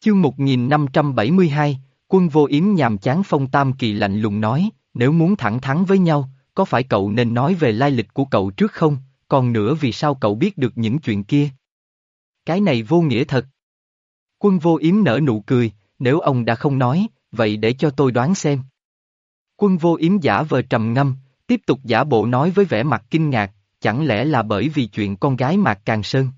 Chương 1572, quân vô yếm nhàm chán phong tam kỳ lạnh lùng nói, nếu muốn thẳng thắn với nhau, có phải cậu nên nói về lai lịch của cậu trước không, còn nữa vì sao cậu biết được những chuyện kia? Cái này vô nghĩa thật. Quân vô yếm nở nụ cười, nếu ông đã không nói, vậy để cho tôi đoán xem. Quân vô yếm giả vờ trầm ngâm, tiếp tục giả bộ nói với vẻ mặt kinh ngạc, chẳng lẽ là bởi vì chuyện con gái Mạc Càng Sơn?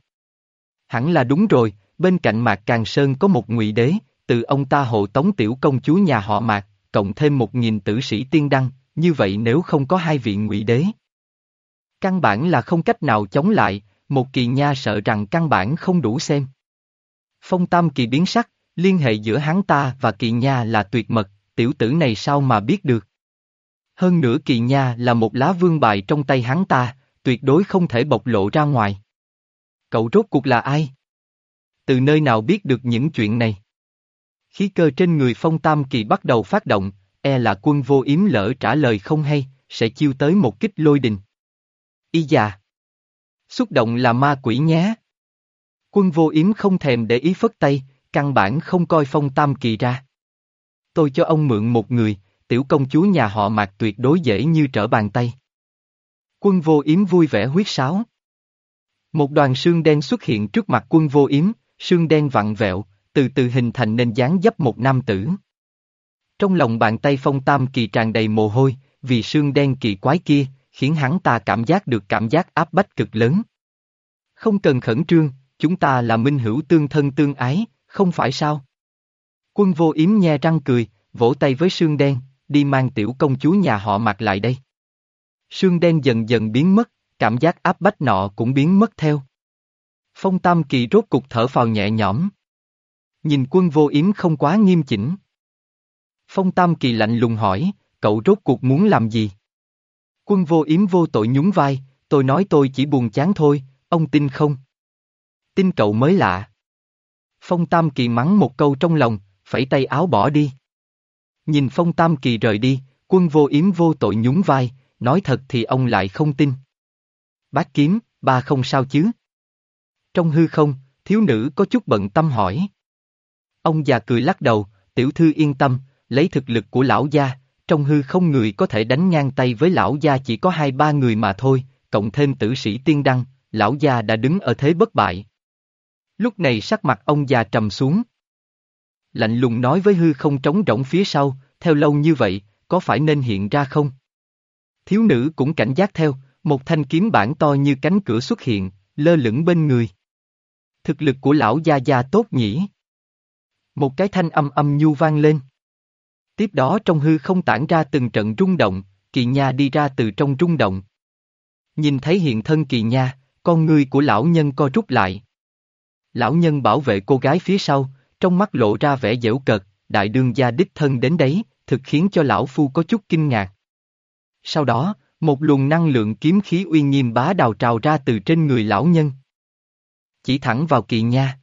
Hẳn là đúng rồi, bên cạnh Mạc Càng Sơn có một ngụy đế, từ ông ta hộ tống tiểu công chúa nhà họ Mạc, cộng thêm một nghìn tử sĩ tiên đăng, như vậy nếu không có hai vị ngụy đế. Căn bản là không cách nào chống lại, một kỳ nha sợ rằng căn bản không đủ xem. Phong Tam kỳ biến sắc, liên hệ giữa hắn ta và kỳ nha là tuyệt mật, tiểu tử này sao mà biết được. Hơn nữa kỳ nha là một lá vương bài trong tay hắn ta, tuyệt đối không thể bộc lộ ra ngoài. Cậu rốt cuộc là ai? Từ nơi nào biết được những chuyện này? Khí cơ trên người phong tam kỳ bắt đầu phát động, e là quân vô yếm lỡ trả lời không hay, sẽ chiêu tới một kích lôi đình. Y già! Xúc động là ma quỷ nhé. Quân vô yếm không thèm để ý phất tay, căn bản không coi phong tam kỳ ra. Tôi cho ông mượn một người, tiểu công chúa nhà họ mạc tuyệt đối dễ như trở bàn tay. Quân vô yếm vui vẻ huyết sáo. Một đoàn sương đen xuất hiện trước mặt quân vô yếm, sương đen vặn vẹo, từ từ hình thành nên dáng dấp một nam tử. Trong lòng bàn tay phong tam kỳ tràn đầy mồ hôi, vì sương đen kỳ quái kia, khiến hắn ta cảm giác được cảm giác áp bách cực lớn. Không cần khẩn trương, chúng ta là minh hữu tương thân tương ái, không phải sao? Quân vô yếm nhe răng cười, vỗ tay với sương đen, đi mang tiểu công chúa nhà họ mặc lại đây. Sương đen dần dần biến mất, cảm giác áp bách nọ cũng biến mất theo. Phong Tam Kỳ rốt cục thở phào nhẹ nhõm. Nhìn quân vô yếm không quá nghiêm chỉnh. Phong Tam Kỳ lạnh lùng hỏi, cậu rốt cuộc muốn làm gì? Quân vô yếm vô tội nhún vai, tôi nói tôi chỉ buồn chán thôi, ông tin không? Tin cậu mới lạ. Phong Tam Kỳ mắng một câu trong lòng, phẩy tay áo bỏ đi. Nhìn Phong Tam Kỳ rời đi, quân vô yếm vô tội nhún vai, nói thật thì ông lại không tin. Bác kiếm, ba không sao chứ? Trong hư không, thiếu nữ có chút bận tâm hỏi. Ông già cười lắc đầu, tiểu thư yên tâm, lấy thực lực của lão gia, trong hư không người có thể đánh ngang tay với lão gia chỉ có hai ba người mà thôi, cộng thêm tử sĩ tiên đăng, lão gia đã đứng ở thế bất bại. Lúc này sắc mặt ông già trầm xuống. Lạnh lùng nói với hư không trống rỗng phía sau, theo lâu như vậy, có phải nên hiện ra không? Thiếu nữ cũng cảnh giác theo, một thanh kiếm bản to như cánh cửa xuất hiện, lơ lửng bên người. Thực lực của lão gia gia tốt nhỉ? Một cái thanh âm âm nhu vang lên. Tiếp đó trong hư không tản ra từng trận rung động, kỳ nha đi ra từ trong rung động. Nhìn thấy hiện thân kỳ nha, con người của lão nhân co rút lại. Lão nhân bảo vệ cô gái phía sau, trong mắt lộ ra vẻ dễu cợt, đại đương gia đích thân đến đấy, thực khiến cho lão phu có chút kinh ngạc. Sau đó, một luồng năng lượng kiếm khí uy nghiêm bá đào trào ra từ trên người lão nhân. Chỉ thẳng vào kỳ nha.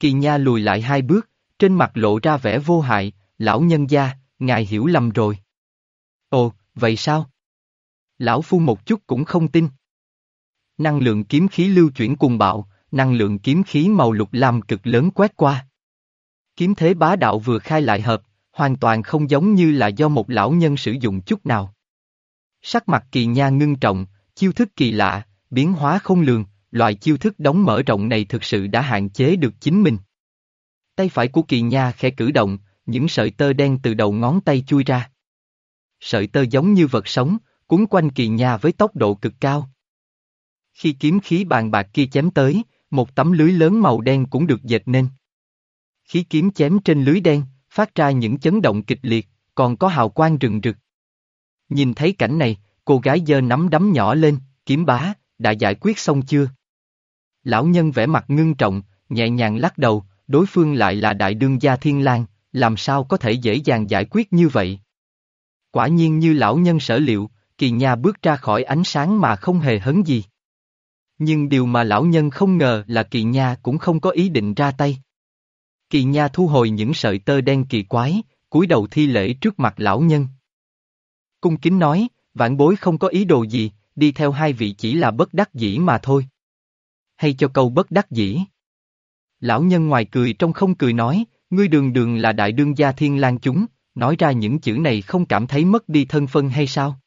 Kỳ nha lùi lại hai bước, trên mặt lộ ra vẻ vô hại, lão nhân gia, ngài hiểu lầm rồi. Ồ, vậy sao? Lão phu một chút cũng không tin. Năng lượng kiếm khí lưu chuyển cùng bạo, năng lượng kiếm khí màu lục lam cực lớn quét qua. Kiếm thế bá đạo vừa khai lại hợp, hoàn toàn không giống như là do một lão nhân sử dụng chút nào. Sắc mặt kỳ nha ngưng trọng, chiêu thức kỳ lạ, biến hóa không lường, loại chiêu thức đóng mở rộng này thực sự đã hạn chế được chính mình. Tay phải của kỳ nha khẽ cử động, những sợi tơ đen từ đầu ngón tay chui ra. Sợi tơ giống như vật sống, cuốn quanh kỳ nha với tốc độ cực cao. Khi kiếm khí bàn bạc kia chém tới, một tấm lưới lớn màu đen cũng được dệt nên. Khí kiếm chém trên lưới đen, phát ra những chấn động kịch liệt, còn có hào quang rừng rực. Nhìn thấy cảnh này, cô gái giơ nắm đấm nhỏ lên, kiếm bá, đã giải quyết xong chưa? Lão nhân vẻ mặt ngưng trọng, nhẹ nhàng lắc đầu, đối phương lại là đại đương gia thiên lang, làm sao có thể dễ dàng giải quyết như vậy? Quả nhiên như lão nhân sở liệu, kỳ nha bước ra khỏi ánh sáng mà không hề hấn gì. Nhưng điều mà lão nhân không ngờ là kỳ nha cũng không có ý định ra tay. Kỳ nha thu hồi những sợi tơ đen kỳ quái, cúi đầu thi lễ trước mặt lão nhân. Cung kính nói, vạn bối không có ý đồ gì, đi theo hai vị chỉ là bất đắc dĩ mà thôi. Hay cho câu bất đắc dĩ. Lão nhân ngoài cười trong không cười nói, ngươi đường đường là đại đương gia thiên lang chúng, nói ra những chữ này không cảm thấy mất đi thân phân hay sao?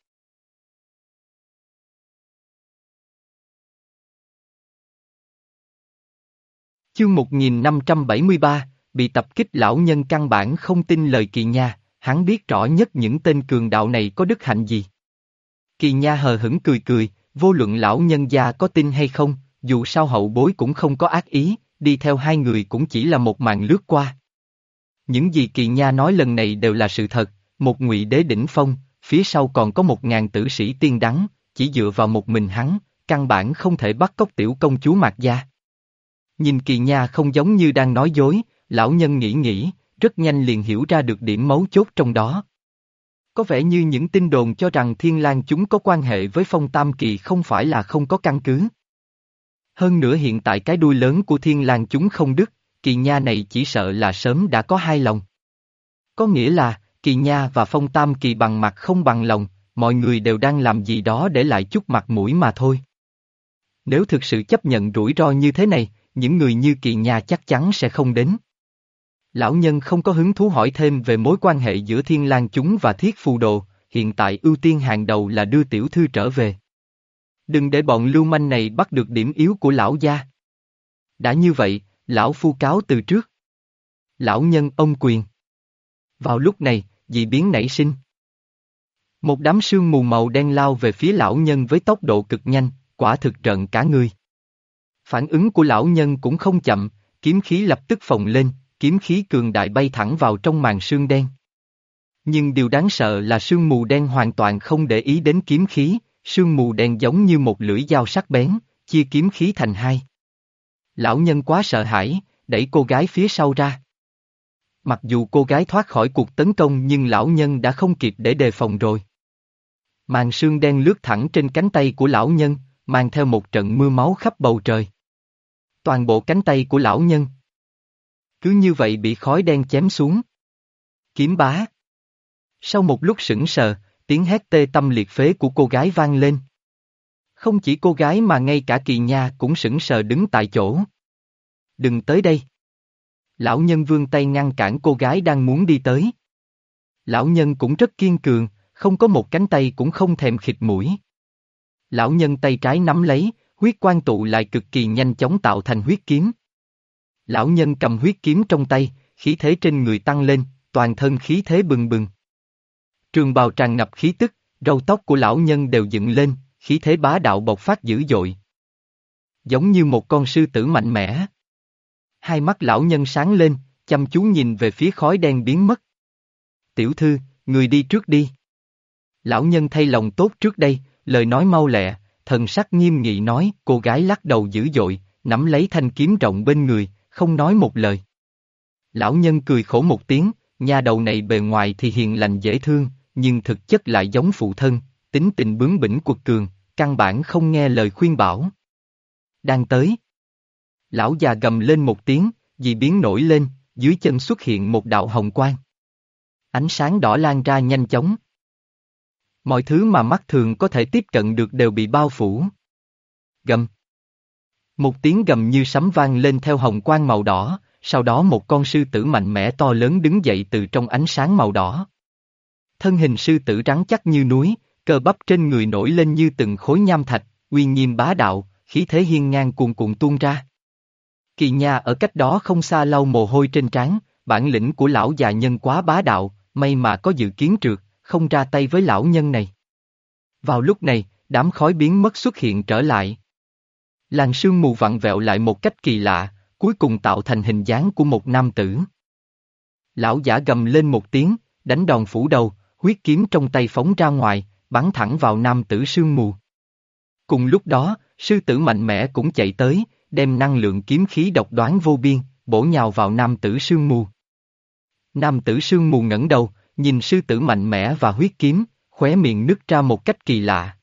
Chương 1573, bị tập kích lão nhân căn bản không tin lời kỳ nha, hắn biết rõ nhất những tên cường đạo này có đức hạnh gì. Kỳ nha hờ hững cười cười, vô luận lão nhân gia có tin hay không, dù sao hậu bối cũng không có ác ý, đi theo hai người cũng chỉ là một màn lướt qua. Những gì kỳ nha nói lần này đều là sự thật, một ngụy đế đỉnh phong, phía sau còn có một ngàn tử sĩ tiên đắng, chỉ dựa vào một mình hắn, căn bản không thể bắt cóc tiểu công chúa Mạc Gia. Nhìn kỳ nha không giống như đang nói dối, lão nhân nghĩ nghĩ, rất nhanh liền hiểu ra được điểm mấu chốt trong đó. Có vẻ như những tin đồn cho rằng Thiên lang chúng có quan hệ với phong tam kỳ không phải là không có căn cứ. Hơn nữa hiện tại cái đuôi lớn của Thiên lang chúng không đứt, kỳ nha này chỉ sợ là sớm đã có hai lòng. Có nghĩa là, kỳ nha và phong tam kỳ bằng mặt không bằng lòng, mọi người đều đang làm gì đó để lại chút mặt mũi mà thôi. Nếu thực sự chấp nhận rủi ro như thế này, những người như kỳ nha chắc chắn sẽ không đến. Lão nhân không có hứng thú hỏi thêm về mối quan hệ giữa thiên lang chúng và thiết phù đồ, hiện tại ưu tiên hàng đầu là đưa tiểu thư trở về. Đừng để bọn lưu manh này bắt được điểm yếu của lão gia. Đã như vậy, lão phu cáo từ trước. Lão nhân ông quyền. Vào lúc này, dị biến nảy sinh. Một đám sương mù màu đen lao về phía lão nhân với tốc độ cực nhanh, quả thực trận cả người. Phản ứng của lão nhân cũng không chậm, kiếm khí lập tức phồng lên, kiếm khí cường đại bay thẳng vào trong màn sương đen. Nhưng điều đáng sợ là sương mù đen hoàn toàn không để ý đến kiếm khí, sương mù đen giống như một lưỡi dao sắc bén, chia kiếm khí thành hai. Lão nhân quá sợ hãi, đẩy cô gái phía sau ra. Mặc dù cô gái thoát khỏi cuộc tấn công nhưng lão nhân đã không kịp để đề phòng rồi. Màn sương đen lướt thẳng trên cánh tay của lão nhân, mang theo một trận mưa máu khắp bầu trời. Toàn bộ cánh tay của lão nhân. Cứ như vậy bị khói đen chém xuống. Kiếm bá. Sau một lúc sững sờ, tiếng hét tê tâm liệt phế của cô gái vang lên. Không chỉ cô gái mà ngay cả kỳ nha cũng sững sờ đứng tại chỗ. Đừng tới đây. Lão nhân vương tay ngăn cản cô gái đang muốn đi tới. Lão nhân cũng rất kiên cường, không có một cánh tay cũng không thèm khịt mũi. Lão nhân tay trái nắm lấy, huyết quan tụ lại cực kỳ nhanh chóng tạo thành huyết kiếm. Lão nhân cầm huyết kiếm trong tay, khí thế trên người tăng lên, toàn thân khí thế bừng bừng. Trường bào tràn ngập khí tức, râu tóc của lão nhân đều dựng lên, khí thế bá đạo bộc phát dữ dội. Giống như một con sư tử mạnh mẽ. Hai mắt lão nhân sáng lên, chăm chú nhìn về phía khói đen biến mất. Tiểu thư, người đi trước đi. Lão nhân thay lòng tốt trước đây, lời nói mau lẹ, thần sắc nghiêm nghị nói, cô gái lắc đầu dữ dội, nắm lấy thanh kiếm rộng bên người, không nói một lời. Lão nhân cười khổ một tiếng, nhà đầu này bề ngoài thì hiền lành dễ thương, nhưng thực chất lại giống phụ thân, tính tình bướng bỉnh quật cường, căn bản không nghe lời khuyên bảo. Đang tới. Lão già gầm lên một tiếng, dị biến nổi lên, dưới chân xuất hiện một đạo hồng quang. Ánh sáng đỏ lan ra nhanh chóng. Mọi thứ mà mắt thường có thể tiếp cận được đều bị bao phủ. Gầm. Một tiếng gầm như sấm vang lên theo hồng quang màu đỏ, sau đó một con sư tử mạnh mẽ to lớn đứng dậy từ trong ánh sáng màu đỏ. Thân hình sư tử rắn chắc như núi, cơ bắp trên người nổi lên như từng khối nham thạch, uy nghiêm bá đạo, khí thế hiên ngang cuồn cuộn tuôn ra. Kỳ nha ở cách đó không xa lau mồ hôi trên trán, bản lĩnh của lão già nhân quá bá đạo, may mà có dự kiến trượt, không ra tay với lão nhân này. Vào lúc này, đám khói biến mất xuất hiện trở lại. Làn sương mù vặn vẹo lại một cách kỳ lạ, cuối cùng tạo thành hình dáng của một nam tử. Lão giả gầm lên một tiếng, đánh đòn phủ đầu, huyết kiếm trong tay phóng ra ngoài, bắn thẳng vào nam tử sương mù. Cùng lúc đó, sư tử mạnh mẽ cũng chạy tới, đem năng lượng kiếm khí độc đoán vô biên, bổ nhào vào nam tử sương mù. Nam tử sương mù ngẩng đầu, nhìn sư tử mạnh mẽ và huyết kiếm, khóe miệng nứt ra một cách kỳ lạ.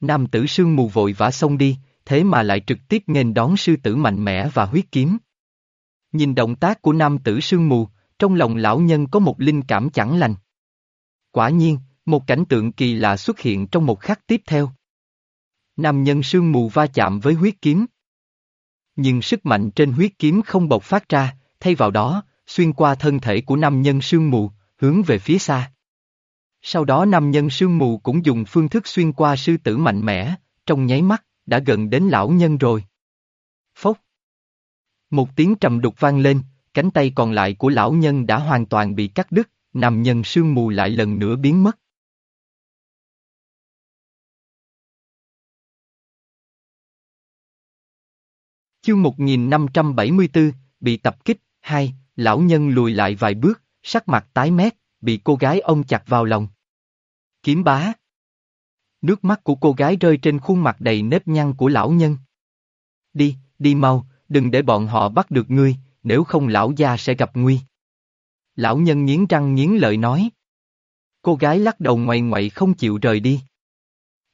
Nam tử sương mù vội vã xông đi, thế mà lại trực tiếp nghênh đón sư tử mạnh mẽ và huyết kiếm. Nhìn động tác của nam tử sương mù, trong lòng lão nhân có một linh cảm chẳng lành. Quả nhiên, một cảnh tượng kỳ lạ xuất hiện trong một khắc tiếp theo. Nam nhân sương mù va chạm với huyết kiếm. Nhưng sức mạnh trên huyết kiếm không bộc phát ra, thay vào đó, xuyên qua thân thể của nam nhân sương mù, hướng về phía xa. Sau đó nam nhân sương mù cũng dùng phương thức xuyên qua sư tử mạnh mẽ, trong nháy mắt, đã gần đến lão nhân rồi. Phốc. Một tiếng trầm đục vang lên, cánh tay còn lại của lão nhân đã hoàn toàn bị cắt đứt, nam nhân sương mù lại lần nữa biến mất. Chương 1574, bị tập kích, hai, lão nhân lùi lại vài bước, sắc mặt tái mét, bị cô gái ôm chặt vào lòng. Kiếm bá. Nước mắt của cô gái rơi trên khuôn mặt đầy nếp nhăn của lão nhân. Đi, đi mau, đừng để bọn họ bắt được ngươi, nếu không lão gia sẽ gặp nguy. Lão nhân nghiến răng nghiến lợi nói. Cô gái lắc đầu ngoại ngoại không chịu rời đi.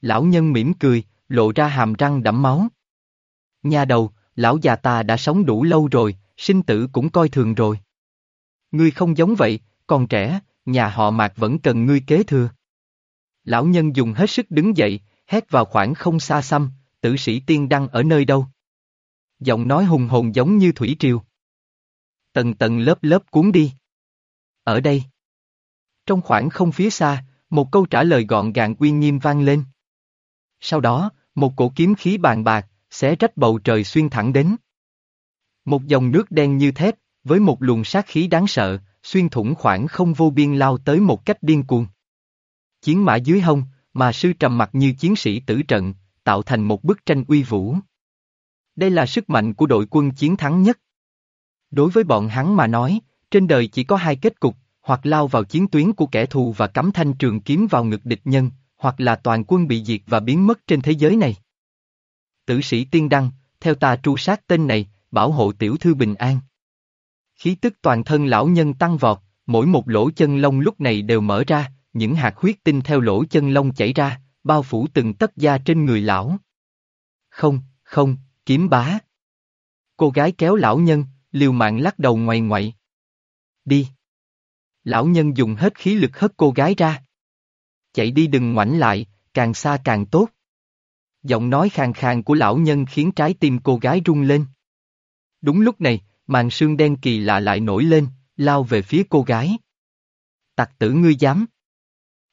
Lão nhân mỉm cười, lộ ra hàm răng đẫm máu. Nhà đầu, lão già ta đã sống đủ lâu rồi, sinh tử cũng coi thường rồi. Ngươi không giống vậy, còn trẻ, nhà họ mạc vẫn cần ngươi kế thừa. Lão nhân dùng hết sức đứng dậy, hét vào khoảng không xa xăm, tử sĩ tiên đăng ở nơi đâu. Giọng nói hùng hồn giống như thủy triều. Tầng tầng lớp lớp cuốn đi. Ở đây. Trong khoảng không phía xa, một câu trả lời gọn gàng uy nghiêm vang lên. Sau đó, một cổ kiếm khí bàn bạc, xé rách bầu trời xuyên thẳng đến. Một dòng nước đen như thép, với một luồng sát khí đáng sợ, xuyên thủng khoảng không vô biên lao tới một cách điên cuồng. Chiến mã dưới hông, mà sư trầm mặt như chiến sĩ tử trận, tạo thành một bức tranh uy vũ. Đây là sức mạnh của đội quân chiến thắng nhất. Đối với bọn hắn mà nói, trên đời chỉ có hai kết cục, hoặc lao vào chiến tuyến của kẻ thù và cắm thanh trường kiếm vào ngực địch nhân, hoặc là toàn quân bị diệt và biến mất trên thế giới này. Tử sĩ tiên đăng, theo ta tru sát tên này, bảo hộ tiểu thư bình an. Khí tức toàn thân lão nhân tăng vọt, mỗi một lỗ chân lông lúc này đều mở ra, những hạt huyết tinh theo lỗ chân lông chảy ra, bao phủ từng tấc da trên người lão. Không, không, kiếm bá. Cô gái kéo lão nhân, liều mạng lắc đầu ngoài ngoại. Đi. Lão nhân dùng hết khí lực hất cô gái ra. Chạy đi đừng ngoảnh lại, càng xa càng tốt. Giọng nói khàn khàn của lão nhân khiến trái tim cô gái rung lên. Đúng lúc này, màn sương đen kỳ lạ lại nổi lên, lao về phía cô gái. Tặc tử ngươi dám.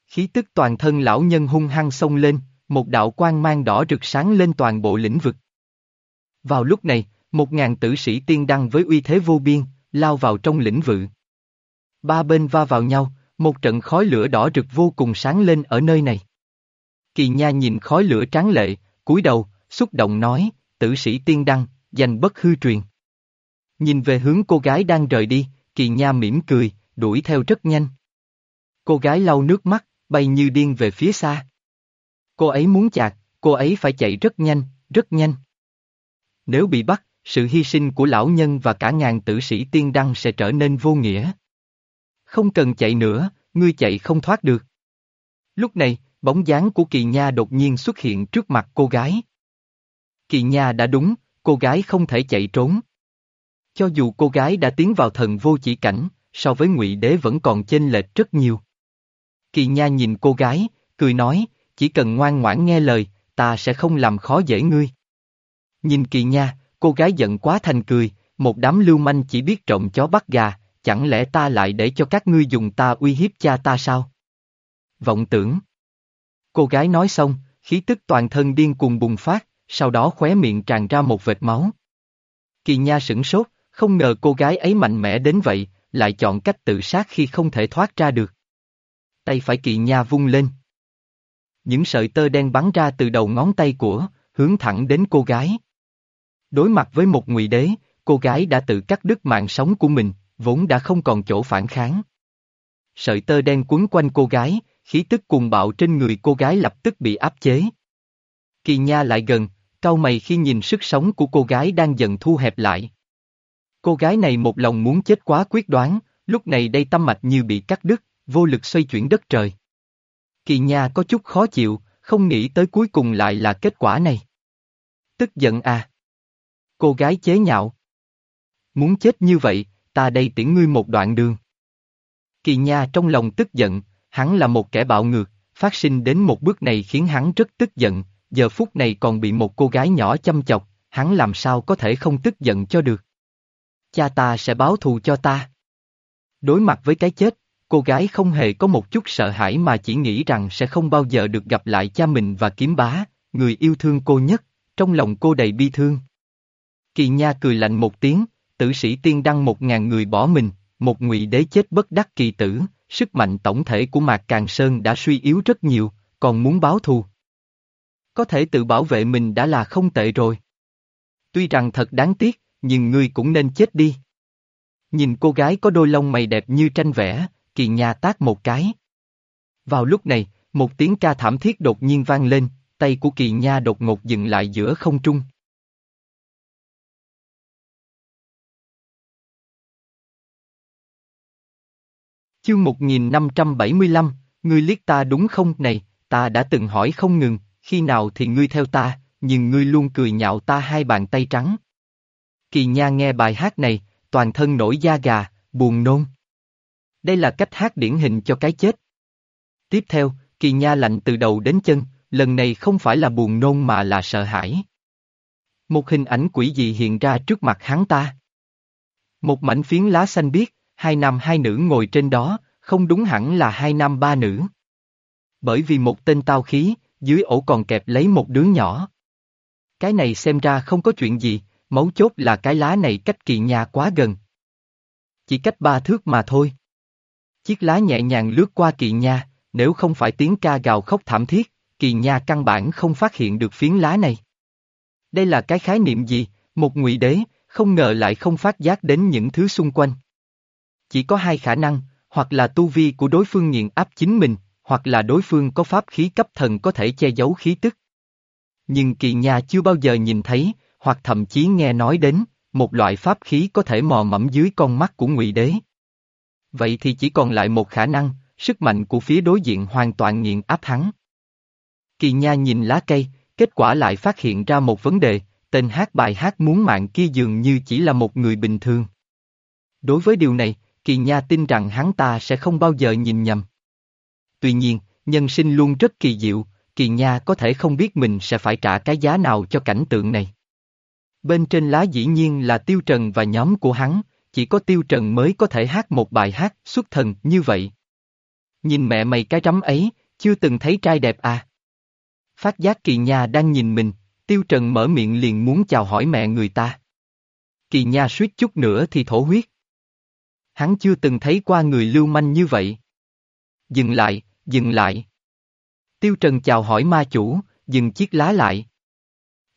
Khí tức toàn thân lão nhân hung hăng xông lên, một đạo quang mang đỏ rực sáng lên toàn bộ lĩnh vực. Vào lúc này, một ngàn tử sĩ tiên đăng với uy thế vô biên, lao vào trong lĩnh vực. Ba bên va vào nhau, một trận khói lửa đỏ rực vô cùng sáng lên ở nơi này. Kỳ Nha nhìn khói lửa tráng lệ, cúi đầu, xúc động nói, tử sĩ tiên đăng, danh bất hư truyền. Nhìn về hướng cô gái đang rời đi, Kỳ Nha mỉm cười, đuổi theo rất nhanh. Cô gái lau nước mắt, bay như điên về phía xa. Cô ấy muốn chạc, cô ấy phải chạy rất nhanh, rất nhanh. Nếu bị bắt, sự hy sinh của lão nhân và cả ngàn tử sĩ tiên đăng sẽ trở nên vô nghĩa. Không cần chạy nữa, ngươi chạy không thoát được. Lúc này, bóng dáng của Kỳ Nha đột nhiên xuất hiện trước mặt cô gái. Kỳ Nha đã đúng, cô gái không thể chạy trốn. Cho dù cô gái đã tiến vào thần vô chỉ cảnh, so với ngụy đế vẫn còn chênh lệch rất nhiều. Kỳ Nha nhìn cô gái, cười nói, chỉ cần ngoan ngoãn nghe lời, ta sẽ không làm khó dễ ngươi. Nhìn Kỳ Nha, cô gái giận quá thành cười, một đám lưu manh chỉ biết trộm chó bắt gà, chẳng lẽ ta lại để cho các ngươi dùng ta uy hiếp cha ta sao? Vọng tưởng. Cô gái nói xong, khí tức toàn thân điên cuồng bùng phát, sau đó khóe miệng tràn ra một vệt máu. Kỳ Nha sửng sốt, không ngờ cô gái ấy mạnh mẽ đến vậy, lại chọn cách tự sát khi không thể thoát ra được. Tay phải Kỳ Nha vung lên. Những sợi tơ đen bắn ra từ đầu ngón tay của, hướng thẳng đến cô gái. Đối mặt với một ngụy đế, cô gái đã tự cắt đứt mạng sống của mình, vốn đã không còn chỗ phản kháng. Sợi tơ đen quấn quanh cô gái, khí tức cuồng bạo trên người cô gái lập tức bị áp chế. Kỳ Nha lại gần, cau mày khi nhìn sức sống của cô gái đang dần thu hẹp lại. Cô gái này một lòng muốn chết quá quyết đoán, lúc này đây tâm mạch như bị cắt đứt, vô lực xoay chuyển đất trời. Kỳ Nha có chút khó chịu, không nghĩ tới cuối cùng lại là kết quả này. Tức giận à. Cô gái chế nhạo. Muốn chết như vậy, ta đây tiễn ngươi một đoạn đường. Kỳ Nha trong lòng tức giận, hắn là một kẻ bạo ngược, phát sinh đến một bước này khiến hắn rất tức giận, giờ phút này còn bị một cô gái nhỏ chăm chọc, hắn làm sao có thể không tức giận cho được. Cha ta sẽ báo thù cho ta. Đối mặt với cái chết, cô gái không hề có một chút sợ hãi mà chỉ nghĩ rằng sẽ không bao giờ được gặp lại cha mình và kiếm bá, người yêu thương cô nhất, trong lòng cô đầy bi thương. Kỳ Nha cười lạnh một tiếng, tử sĩ tiên đăng một ngàn người bỏ mình, một ngụy đế chết bất đắc kỳ tử, sức mạnh tổng thể của Mạc Càng Sơn đã suy yếu rất nhiều, còn muốn báo thù. Có thể tự bảo vệ mình đã là không tệ rồi. Tuy rằng thật đáng tiếc, nhưng ngươi cũng nên chết đi. Nhìn cô gái có đôi lông mày đẹp như tranh vẽ, kỳ nha tác một cái. Vào lúc này, một tiếng ca thảm thiết đột nhiên vang lên, tay của kỳ nha đột ngột dừng lại giữa không trung. Chương 1575, ngươi liếc ta đúng không này, ta đã từng hỏi không ngừng, khi nào thì ngươi theo ta, nhưng ngươi luôn cười nhạo ta hai bàn tay trắng. Kỳ Nha nghe bài hát này, toàn thân nổi da gà, buồn nôn. Đây là cách hát điển hình cho cái chết. Tiếp theo, Kỳ Nha lạnh từ đầu đến chân, lần này không phải là buồn nôn mà là sợ hãi. Một hình ảnh quỷ dị hiện ra trước mặt hắn ta. Một mảnh phiến lá xanh biếc, hai nam hai nữ ngồi trên đó, không đúng hẳn là hai nam ba nữ. Bởi vì một tên tao khí, dưới ổ còn kẹp lấy một đứa nhỏ. Cái này xem ra không có chuyện gì, mấu chốt là cái lá này cách kỳ nhà quá gần. Chỉ cách ba thước mà thôi. Chiếc lá nhẹ nhàng lướt qua kỳ nha, nếu không phải tiếng ca gào khóc thảm thiết, kỳ nha căn bản không phát hiện được phiến lá này. Đây là cái khái niệm gì, một ngụy đế, không ngờ lại không phát giác đến những thứ xung quanh. Chỉ có hai khả năng, hoặc là tu vi của đối phương nghiền áp chính mình, hoặc là đối phương có pháp khí cấp thần có thể che giấu khí tức. Nhưng kỳ nha chưa bao giờ nhìn thấy, hoặc thậm chí nghe nói đến, một loại pháp khí có thể mò mẫm dưới con mắt của ngụy đế. Vậy thì chỉ còn lại một khả năng, sức mạnh của phía đối diện hoàn toàn nghiền áp hắn. Kỳ nha nhìn lá cây, kết quả lại phát hiện ra một vấn đề, tên hát bài hát muốn mạng kia dường như chỉ là một người bình thường. Đối với điều này, Kỳ Nha tin rằng hắn ta sẽ không bao giờ nhìn nhầm. Tuy nhiên, nhân sinh luôn rất kỳ diệu, Kỳ Nha có thể không biết mình sẽ phải trả cái giá nào cho cảnh tượng này. Bên trên lá dĩ nhiên là Tiêu Trần và nhóm của hắn, chỉ có Tiêu Trần mới có thể hát một bài hát xuất thần như vậy. Nhìn mẹ mày cái rắm ấy, chưa từng thấy trai đẹp à. Phát giác Kỳ Nha đang nhìn mình, Tiêu Trần mở miệng liền muốn chào hỏi mẹ người ta. Kỳ Nha suýt chút nữa thì thổ huyết. Hắn chưa từng thấy qua người lưu manh như vậy. Dừng lại, dừng lại. Tiêu Trần chào hỏi ma chủ, dừng chiếc lá lại.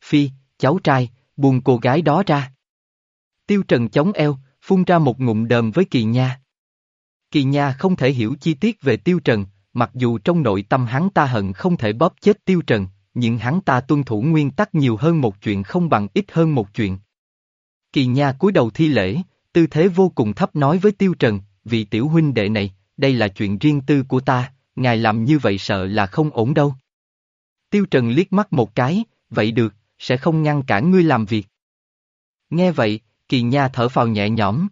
Phi, cháu trai, buông cô gái đó ra. Tiêu Trần chống eo, phun ra một ngụm đờm với Kỳ Nha. Kỳ Nha không thể hiểu chi tiết về Tiêu Trần, mặc dù trong nội tâm hắn ta hận không thể bóp chết Tiêu Trần, nhưng hắn ta tuân thủ nguyên tắc nhiều hơn một chuyện không bằng ít hơn một chuyện. Kỳ Nha cúi đầu thi lễ, tư thế vô cùng thấp nói với Tiêu Trần, vị tiểu huynh đệ này, đây là chuyện riêng tư của ta, ngài làm như vậy sợ là không ổn đâu. Tiêu Trần liếc mắt một cái, vậy được, sẽ không ngăn cản ngươi làm việc. Nghe vậy, Kỳ Nha thở phào nhẹ nhõm.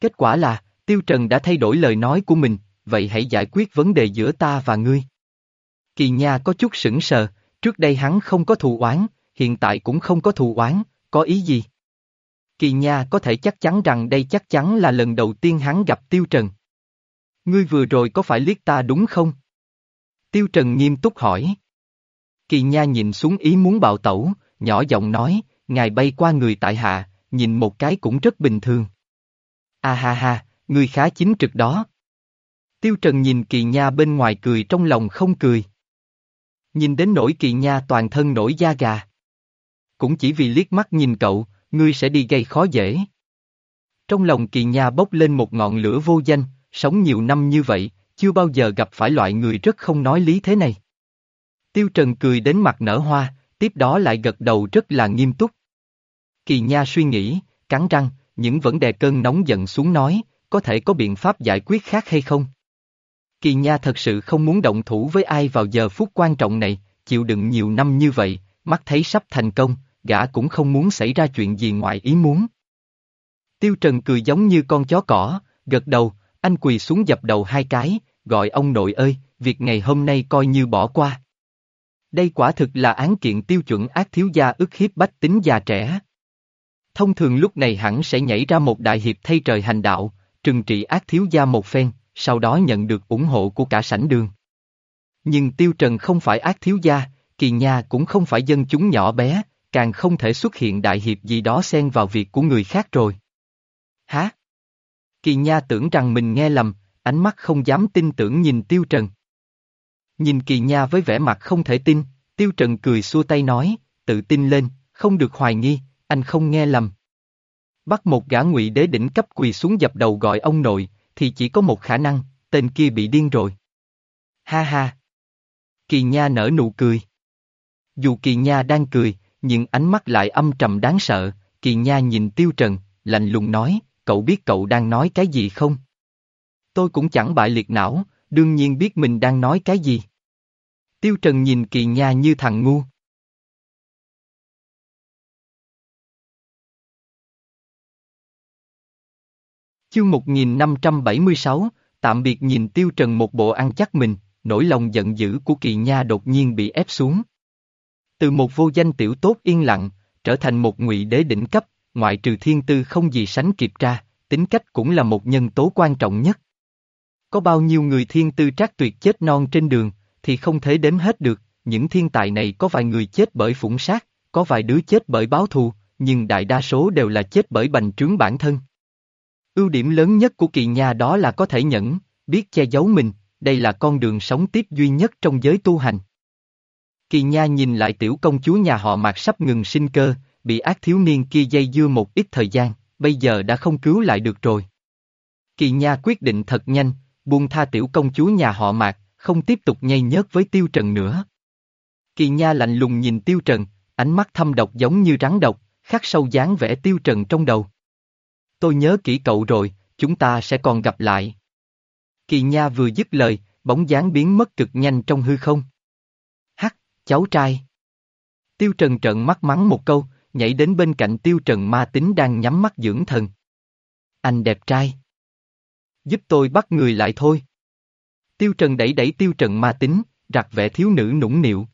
Kết quả là, Tiêu Trần đã thay đổi lời nói của mình, vậy hãy giải quyết vấn đề giữa ta và ngươi. Kỳ Nha có chút sững sờ, trước đây hắn không có thù oán, hiện tại cũng không có thù oán, có ý gì? Kỳ Nha có thể chắc chắn rằng đây chắc chắn là lần đầu tiên hắn gặp Tiêu Trần. Ngươi vừa rồi có phải liếc ta đúng không? Tiêu Trần nghiêm túc hỏi. Kỳ Nha nhìn xuống ý muốn bạo tẩu, nhỏ giọng nói, ngài bay qua người tại hạ, nhìn một cái cũng rất bình thường. À ha ha, ngươi khá chính trực đó. Tiêu Trần nhìn Kỳ Nha bên ngoài cười trong lòng không cười. Nhìn đến nỗi Kỳ Nha toàn thân nổi da gà. Cũng chỉ vì liếc mắt nhìn cậu, ngươi sẽ đi gây khó dễ. Trong lòng Kỳ Nha bốc lên một ngọn lửa vô danh, sống nhiều năm như vậy, chưa bao giờ gặp phải loại người rất không nói lý thế này. Tiêu Trần cười đến mặt nở hoa, tiếp đó lại gật đầu rất là nghiêm túc. Kỳ Nha suy nghĩ, cắn răng, những vấn đề cơn nóng giận xuống nói, có thể có biện pháp giải quyết khác hay không? Kỳ Nha thật sự không muốn động thủ với ai vào giờ phút quan trọng này, chịu đựng nhiều năm như vậy, mắt thấy sắp thành công, gã cũng không muốn xảy ra chuyện gì ngoài ý muốn. Tiêu Trần cười giống như con chó cỏ, gật đầu, anh quỳ xuống dập đầu hai cái, gọi ông nội ơi, việc ngày hôm nay coi như bỏ qua. Đây quả thực là án kiện tiêu chuẩn ác thiếu gia ức hiếp bách tính già trẻ. Thông thường lúc này hẳn sẽ nhảy ra một đại hiệp thay trời hành đạo, trừng trị ác thiếu gia một phen, sau đó nhận được ủng hộ của cả sảnh đường. Nhưng Tiêu Trần không phải ác thiếu gia, Kỳ Nha cũng không phải dân chúng nhỏ bé, càng không thể xuất hiện đại hiệp gì đó xen vào việc của người khác rồi. Hả? Kỳ Nha tưởng rằng mình nghe lầm, ánh mắt không dám tin tưởng nhìn Tiêu Trần. Nhìn Kỳ Nha với vẻ mặt không thể tin, Tiêu Trần cười xua tay nói, tự tin lên, không được hoài nghi, anh không nghe lầm. Bắt một gã ngụy đế đỉnh cấp quỳ xuống dập đầu gọi ông nội, thì chỉ có một khả năng, tên kia bị điên rồi. Ha ha! Kỳ Nha nở nụ cười. Dù Kỳ Nha đang cười, nhưng ánh mắt lại âm trầm đáng sợ, Kỳ Nha nhìn Tiêu Trần, lạnh lùng nói, cậu biết cậu đang nói cái gì không? Tôi cũng chẳng bại liệt não, đương nhiên biết mình đang nói cái gì. Tiêu Trần nhìn Kỳ Nha như thằng ngu. Chương 1576, tạm biệt nhìn Tiêu Trần một bộ ăn chắc mình, nỗi lòng giận dữ của Kỳ Nha đột nhiên bị ép xuống. Từ một vô danh tiểu tốt yên lặng, trở thành một ngụy đế đỉnh cấp, ngoại trừ thiên tư không gì sánh kịp ra, tính cách cũng là một nhân tố quan trọng nhất. Có bao nhiêu người thiên tư trác tuyệt chết non trên đường, thì không thể đếm hết được, những thiên tài này có vài người chết bởi phủng sát, có vài đứa chết bởi báo thù, nhưng đại đa số đều là chết bởi bành trướng bản thân. Ưu điểm lớn nhất của kỳ nha đó là có thể nhẫn, biết che giấu mình, đây là con đường sống tiếp duy nhất trong giới tu hành. Kỳ Nha nhìn lại tiểu công chúa nhà họ Mạc sắp ngừng sinh cơ, bị ác thiếu niên kia dây dưa một ít thời gian, bây giờ đã không cứu lại được rồi. Kỳ Nha quyết định thật nhanh, buông tha tiểu công chúa nhà họ Mạc, không tiếp tục nhây nhớt với Tiêu Trần nữa. Kỳ Nha lạnh lùng nhìn Tiêu Trần, ánh mắt thâm độc giống như rắn độc, khắc sâu dáng vẽ Tiêu Trần trong đầu. Tôi nhớ kỹ cậu rồi, chúng ta sẽ còn gặp lại. Kỳ Nha vừa dứt lời, bóng dáng biến mất cực nhanh trong hư không. Cháu trai. Tiêu Trần trợn mắt mắng một câu, nhảy đến bên cạnh Tiêu Trần ma tính đang nhắm mắt dưỡng thần. Anh đẹp trai. Giúp tôi bắt người lại thôi. Tiêu Trần đẩy đẩy Tiêu Trần ma tính, rặt vẻ thiếu nữ nũng nịu.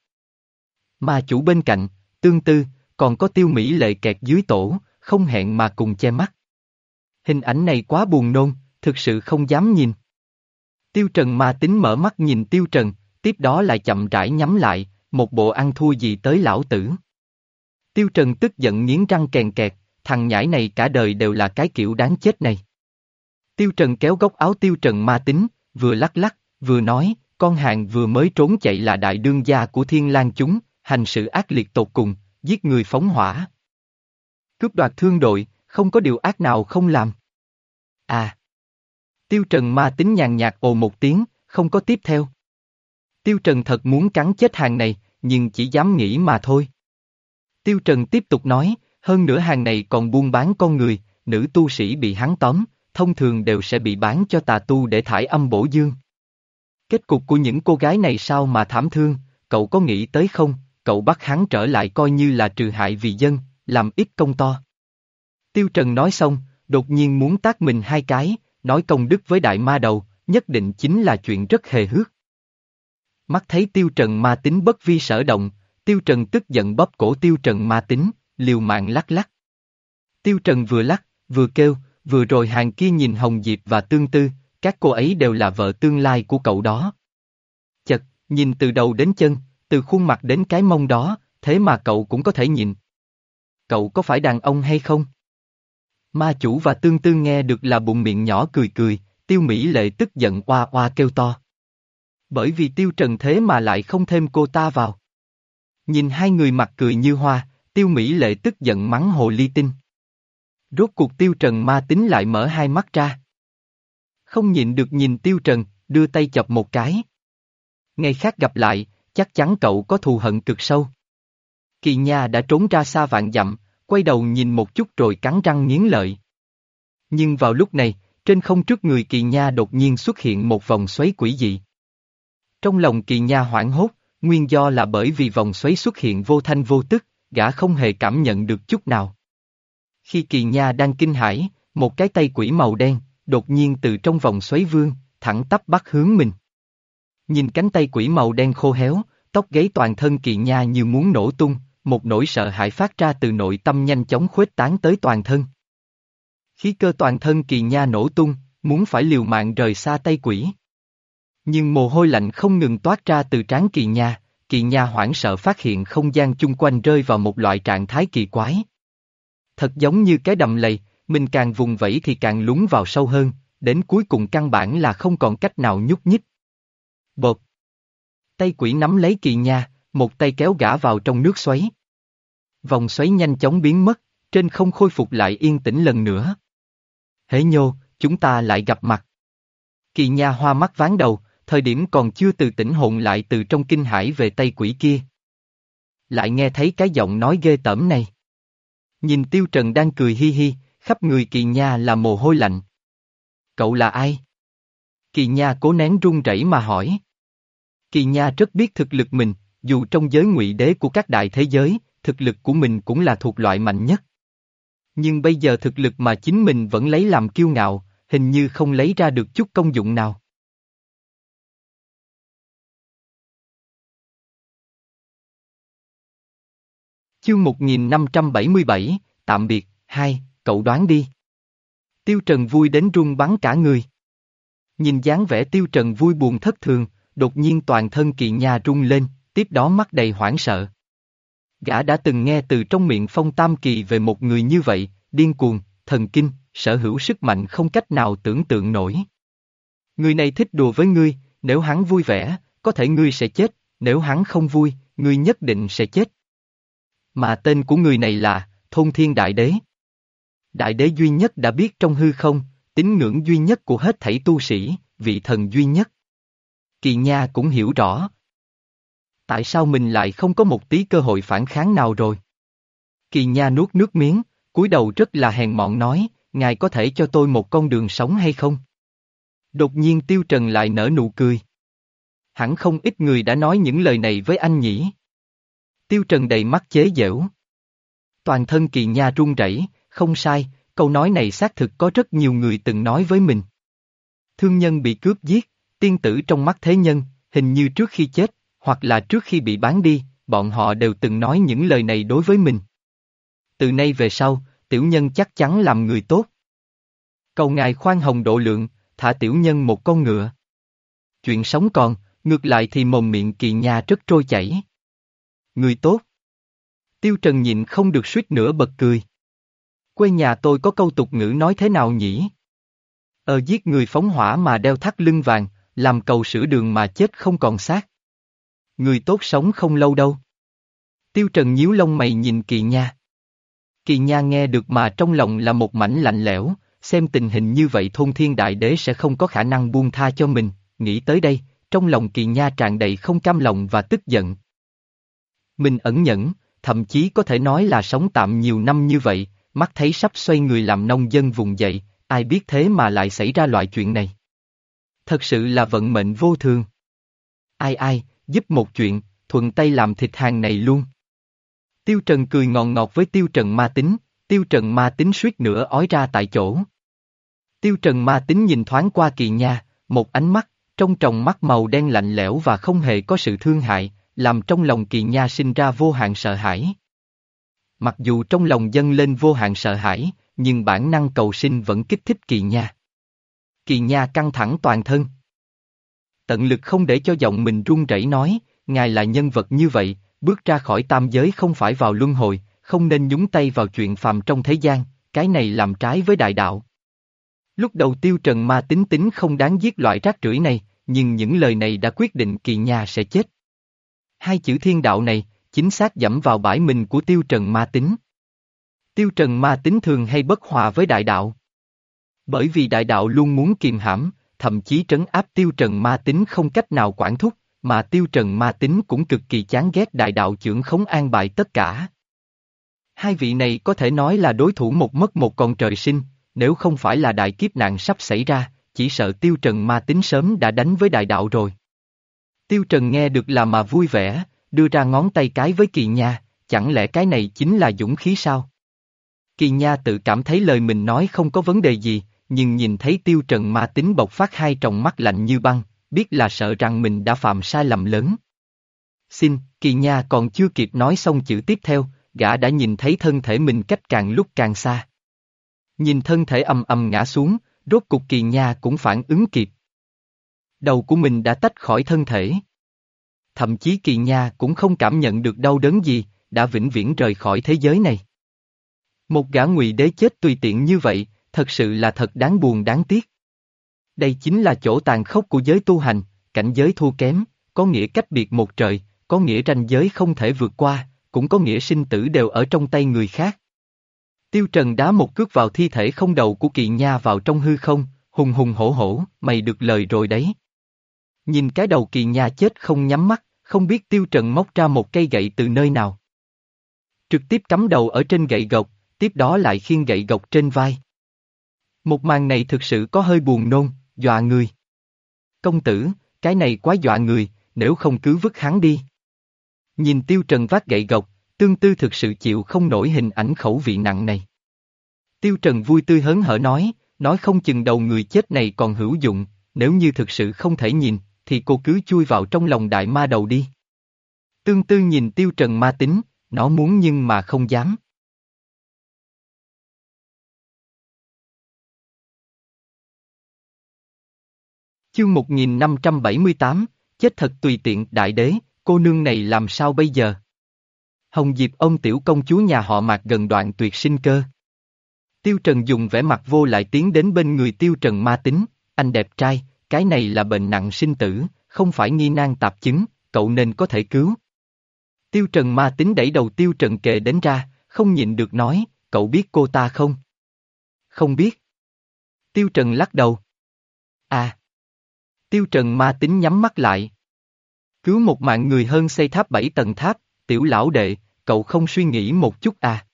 Ma chủ bên cạnh, tương tư, còn có Tiêu Mỹ lệ kẹt dưới tổ, không hẹn mà cùng che mắt. Hình ảnh này quá buồn nôn, thực sự không dám nhìn. Tiêu Trần ma tính mở mắt nhìn Tiêu Trần, tiếp đó lại chậm rãi nhắm lại, một bộ ăn thua gì tới lão tử. Tiêu Trần tức giận nghiến răng kèn kẹt, thằng nhãi này cả đời đều là cái kiểu đáng chết này. Tiêu Trần kéo góc áo Tiêu Trần ma tính, vừa lắc lắc, vừa nói, con hàng vừa mới trốn chạy là đại đương gia của thiên lang chúng, hành sự ác liệt tột cùng, giết người phóng hỏa. Cướp đoạt thương đội, không có điều ác nào không làm. À! Tiêu Trần ma tính nhàn nhạt ồ một tiếng, không có tiếp theo. Tiêu Trần thật muốn cắn chết hàng này, nhưng chỉ dám nghĩ mà thôi. Tiêu Trần tiếp tục nói, hơn nữa hàng này còn buôn bán con người, nữ tu sĩ bị hắn tóm, thông thường đều sẽ bị bán cho tà tu để thải âm bổ dương. Kết cục của những cô gái này sao mà thảm thương, cậu có nghĩ tới không, cậu bắt hắn trở lại coi như là trừ hại vì dân, làm ít công to. Tiêu Trần nói xong, đột nhiên muốn tác mình hai cái, nói công đức với đại ma đầu, nhất định chính là chuyện rất hề hước. Mắt thấy Tiêu Trần ma tính bất vi sở động, Tiêu Trần tức giận bóp cổ Tiêu Trần ma tính, liều mạng lắc lắc. Tiêu Trần vừa lắc, vừa kêu, vừa rồi hàng kia nhìn Hồng Diệp và Tương Tư, các cô ấy đều là vợ tương lai của cậu đó. Chật, nhìn từ đầu đến chân, từ khuôn mặt đến cái mông đó, thế mà cậu cũng có thể nhìn. Cậu có phải đàn ông hay không? Ma chủ và tương tư nghe được là bụng miệng nhỏ cười cười, tiêu mỹ lệ tức giận oa oa kêu to. Bởi vì tiêu trần thế mà lại không thêm cô ta vào. Nhìn hai người mặt cười như hoa, tiêu mỹ lệ tức giận mắng hồ ly tinh. Rốt cuộc tiêu trần ma tính lại mở hai mắt ra. Không nhịn được nhìn tiêu trần, đưa tay chọc một cái. Ngày khác gặp lại, chắc chắn cậu có thù hận cực sâu. Kỳ Nha đã trốn ra xa vạn dặm, quay đầu nhìn một chút rồi cắn răng nghiến lợi. Nhưng vào lúc này, trên không trước người Kỳ Nha đột nhiên xuất hiện một vòng xoáy quỷ dị. Trong lòng Kỳ Nha hoảng hốt, nguyên do là bởi vì vòng xoáy xuất hiện vô thanh vô tức, gã không hề cảm nhận được chút nào. Khi Kỳ Nha đang kinh hãi, một cái tay quỷ màu đen, đột nhiên từ trong vòng xoáy vương, thẳng tắp bắt hướng mình. Nhìn cánh tay quỷ màu đen khô héo, tóc gáy toàn thân kỳ nha như muốn nổ tung, một nỗi sợ hãi phát ra từ nội tâm nhanh chóng khuếch tán tới toàn thân. Khí cơ toàn thân kỳ nha nổ tung, muốn phải liều mạng rời xa tay quỷ. Nhưng mồ hôi lạnh không ngừng toát ra từ trán kỳ nha, kỳ nha hoảng sợ phát hiện không gian chung quanh rơi vào một loại trạng thái kỳ quái. Thật giống như cái đầm lầy, mình càng vùng vẫy thì càng lún vào sâu hơn, đến cuối cùng căn bản là không còn cách nào nhúc nhích. Bột. Tay quỷ nắm lấy kỳ nha, một tay kéo gã vào trong nước xoáy. Vòng xoáy nhanh chóng biến mất, trên không khôi phục lại yên tĩnh lần nữa. Hế nhô, chúng ta lại gặp mặt. Kỳ nha hoa mắt ván đầu, thời điểm còn chưa từ tỉnh hồn lại từ trong kinh hải về tay quỷ kia. Lại nghe thấy cái giọng nói ghê tởm này. Nhìn Tiêu Trần đang cười hi hi, khắp người kỳ nha là mồ hôi lạnh. Cậu là ai? Kỳ nha cố nén run rẩy mà hỏi. Kỳ nha rất biết thực lực mình, dù trong giới ngụy đế của các đại thế giới, thực lực của mình cũng là thuộc loại mạnh nhất. Nhưng bây giờ thực lực mà chính mình vẫn lấy làm kiêu ngạo, hình như không lấy ra được chút công dụng nào. Chương 1577, tạm biệt, hai, cậu đoán đi. Tiêu Trần vui đến run bắn cả người. Nhìn dáng vẻ Tiêu Trần vui buồn thất thường, đột nhiên toàn thân kỳ nhà rung lên, tiếp đó mắt đầy hoảng sợ. Gã đã từng nghe từ trong miệng phong tam kỳ về một người như vậy, điên cuồng, thần kinh, sở hữu sức mạnh không cách nào tưởng tượng nổi. Người này thích đùa với ngươi, nếu hắn vui vẻ, có thể ngươi sẽ chết, nếu hắn không vui, ngươi nhất định sẽ chết. Mà tên của người này là, Thôn Thiên Đại Đế. Đại Đế duy nhất đã biết trong hư không, tín ngưỡng duy nhất của hết thảy tu sĩ, vị thần duy nhất. Kỳ Nha cũng hiểu rõ. Tại sao mình lại không có một tí cơ hội phản kháng nào rồi? Kỳ Nha nuốt nước miếng, cúi đầu rất là hèn mọn nói, ngài có thể cho tôi một con đường sống hay không? Đột nhiên Tiêu Trần lại nở nụ cười. Hẳn không ít người đã nói những lời này với anh nhỉ? Tiêu Trần đầy mắt chế giễu. Toàn thân kỳ nha run rẩy, không sai, câu nói này xác thực có rất nhiều người từng nói với mình. Thương nhân bị cướp giết, tiên tử trong mắt thế nhân, hình như trước khi chết, hoặc là trước khi bị bán đi, bọn họ đều từng nói những lời này đối với mình. Từ nay về sau, tiểu nhân chắc chắn làm người tốt. Cầu ngài khoan hồng độ lượng, thả tiểu nhân một con ngựa. Chuyện sống còn, ngược lại thì mồm miệng kỳ nha rất trôi chảy. Người tốt. Tiêu Trần nhịn không được suýt nữa bật cười. Quê nhà tôi có câu tục ngữ nói thế nào nhỉ? Ờ giết người phóng hỏa mà đeo thắt lưng vàng, làm cầu sửa đường mà chết không còn xác. Người tốt sống không lâu đâu. Tiêu Trần nhíu lông mày nhìn Kỳ Nha. Kỳ Nha nghe được mà trong lòng là một mảnh lạnh lẽo, xem tình hình như vậy thôn thiên đại đế sẽ không có khả năng buông tha cho mình, nghĩ tới đây, trong lòng Kỳ Nha tràn đầy không cam lòng và tức giận. Mình ẩn nhẫn, thậm chí có thể nói là sống tạm nhiều năm như vậy, mắt thấy sắp xoay người làm nông dân vùng dậy, ai biết thế mà lại xảy ra loại chuyện này. Thật sự là vận mệnh vô thường. Ai ai, giúp một chuyện, thuận tay làm thịt hàng này luôn. Tiêu Trần cười ngọt ngọt với Tiêu Trần ma tính, Tiêu Trần ma tính suýt nữa ói ra tại chỗ. Tiêu Trần ma tính nhìn thoáng qua kỳ nha, một ánh mắt, trong tròng mắt màu đen lạnh lẽo và không hề có sự thương hại, làm trong lòng kỳ nha sinh ra vô hạn sợ hãi. Mặc dù trong lòng dâng lên vô hạn sợ hãi, nhưng bản năng cầu sinh vẫn kích thích kỳ nha. Kỳ nha căng thẳng toàn thân. Tận lực không để cho giọng mình run rẩy nói, ngài là nhân vật như vậy, bước ra khỏi tam giới không phải vào luân hồi, không nên nhúng tay vào chuyện phàm trong thế gian, cái này làm trái với đại đạo. Lúc đầu tiêu trần ma tính tính không đáng giết loại rác rưởi này, nhưng những lời này đã quyết định kỳ nha sẽ chết. Hai chữ thiên đạo này, chính xác dẫm vào bãi mình của tiêu trần ma tính. Tiêu trần ma tính thường hay bất hòa với đại đạo. Bởi vì đại đạo luôn muốn kiềm hãm, thậm chí trấn áp tiêu trần ma tính không cách nào quản thúc, mà tiêu trần ma tính cũng cực kỳ chán ghét đại đạo trưởng khống an bài tất cả. Hai vị này có thể nói là đối thủ một mất một còn trời sinh, nếu không phải là đại kiếp nạn sắp xảy ra, chỉ sợ tiêu trần ma tính sớm đã đánh với đại đạo rồi. Tiêu Trần nghe được là mà vui vẻ, đưa ra ngón tay cái với Kỳ Nha, chẳng lẽ cái này chính là dũng khí sao? Kỳ Nha tự cảm thấy lời mình nói không có vấn đề gì, nhưng nhìn thấy Tiêu Trần ma tính bộc phát hai tròng mắt lạnh như băng, biết là sợ rằng mình đã phạm sai lầm lớn. Xin, kỳ nha còn chưa kịp nói xong chữ tiếp theo, gã đã nhìn thấy thân thể mình cách càng lúc càng xa. Nhìn thân thể âm âm ngã xuống, rốt cục kỳ nha cũng phản ứng kịp. Đầu của mình đã tách khỏi thân thể. Thậm chí kỳ nha cũng không cảm nhận được đau đớn gì, đã vĩnh viễn rời khỏi thế giới này. Một gã ngụy đế chết tùy tiện như vậy, thật sự là thật đáng buồn đáng tiếc. Đây chính là chỗ tàn khốc của giới tu hành, cảnh giới thua kém, có nghĩa cách biệt một trời, có nghĩa ranh giới không thể vượt qua, cũng có nghĩa sinh tử đều ở trong tay người khác. Tiêu Trần đá một cước vào thi thể không đầu của kỳ nha vào trong hư không, hùng hùng hổ hổ, mày được lời rồi đấy. Nhìn cái đầu kỳ nhà chết không nhắm mắt, không biết Tiêu Trần móc ra một cây gậy từ nơi nào. Trực tiếp cắm đầu ở trên gậy gộc, tiếp đó lại khiên gậy gộc trên vai. Một màn này thực sự có hơi buồn nôn, dọa người. Công tử, cái này quá dọa người, nếu không cứ vứt hắn đi. Nhìn Tiêu Trần vác gậy gộc, tương tư thực sự chịu không nổi hình ảnh khẩu vị nặng này. Tiêu Trần vui tươi hớn hở nói, nói không chừng đầu người chết này còn hữu dụng, nếu như thực sự không thể nhìn, thì cô cứ chui vào trong lòng đại ma đầu đi. Tương tư nhìn Tiêu Trần ma tính, nó muốn nhưng mà không dám. Chương 1578, chết thật tùy tiện đại đế, cô nương này làm sao bây giờ? Hồng Diệp ông tiểu công chúa nhà họ mạc gần đoạn tuyệt sinh cơ. Tiêu Trần dùng vẻ mặt vô lại tiến đến bên người Tiêu Trần ma tính, anh đẹp trai, cái này là bệnh nặng sinh tử, không phải nghi nan tạp chứng, cậu nên có thể cứu. Tiêu Trần ma tính đẩy đầu Tiêu Trần kề đến ra, không nhịn được nói, cậu biết cô ta không? Không biết. Tiêu Trần lắc đầu. À. Tiêu Trần ma tính nhắm mắt lại. Cứu một mạng người hơn xây tháp bảy tầng tháp, tiểu lão đệ, cậu không suy nghĩ một chút à.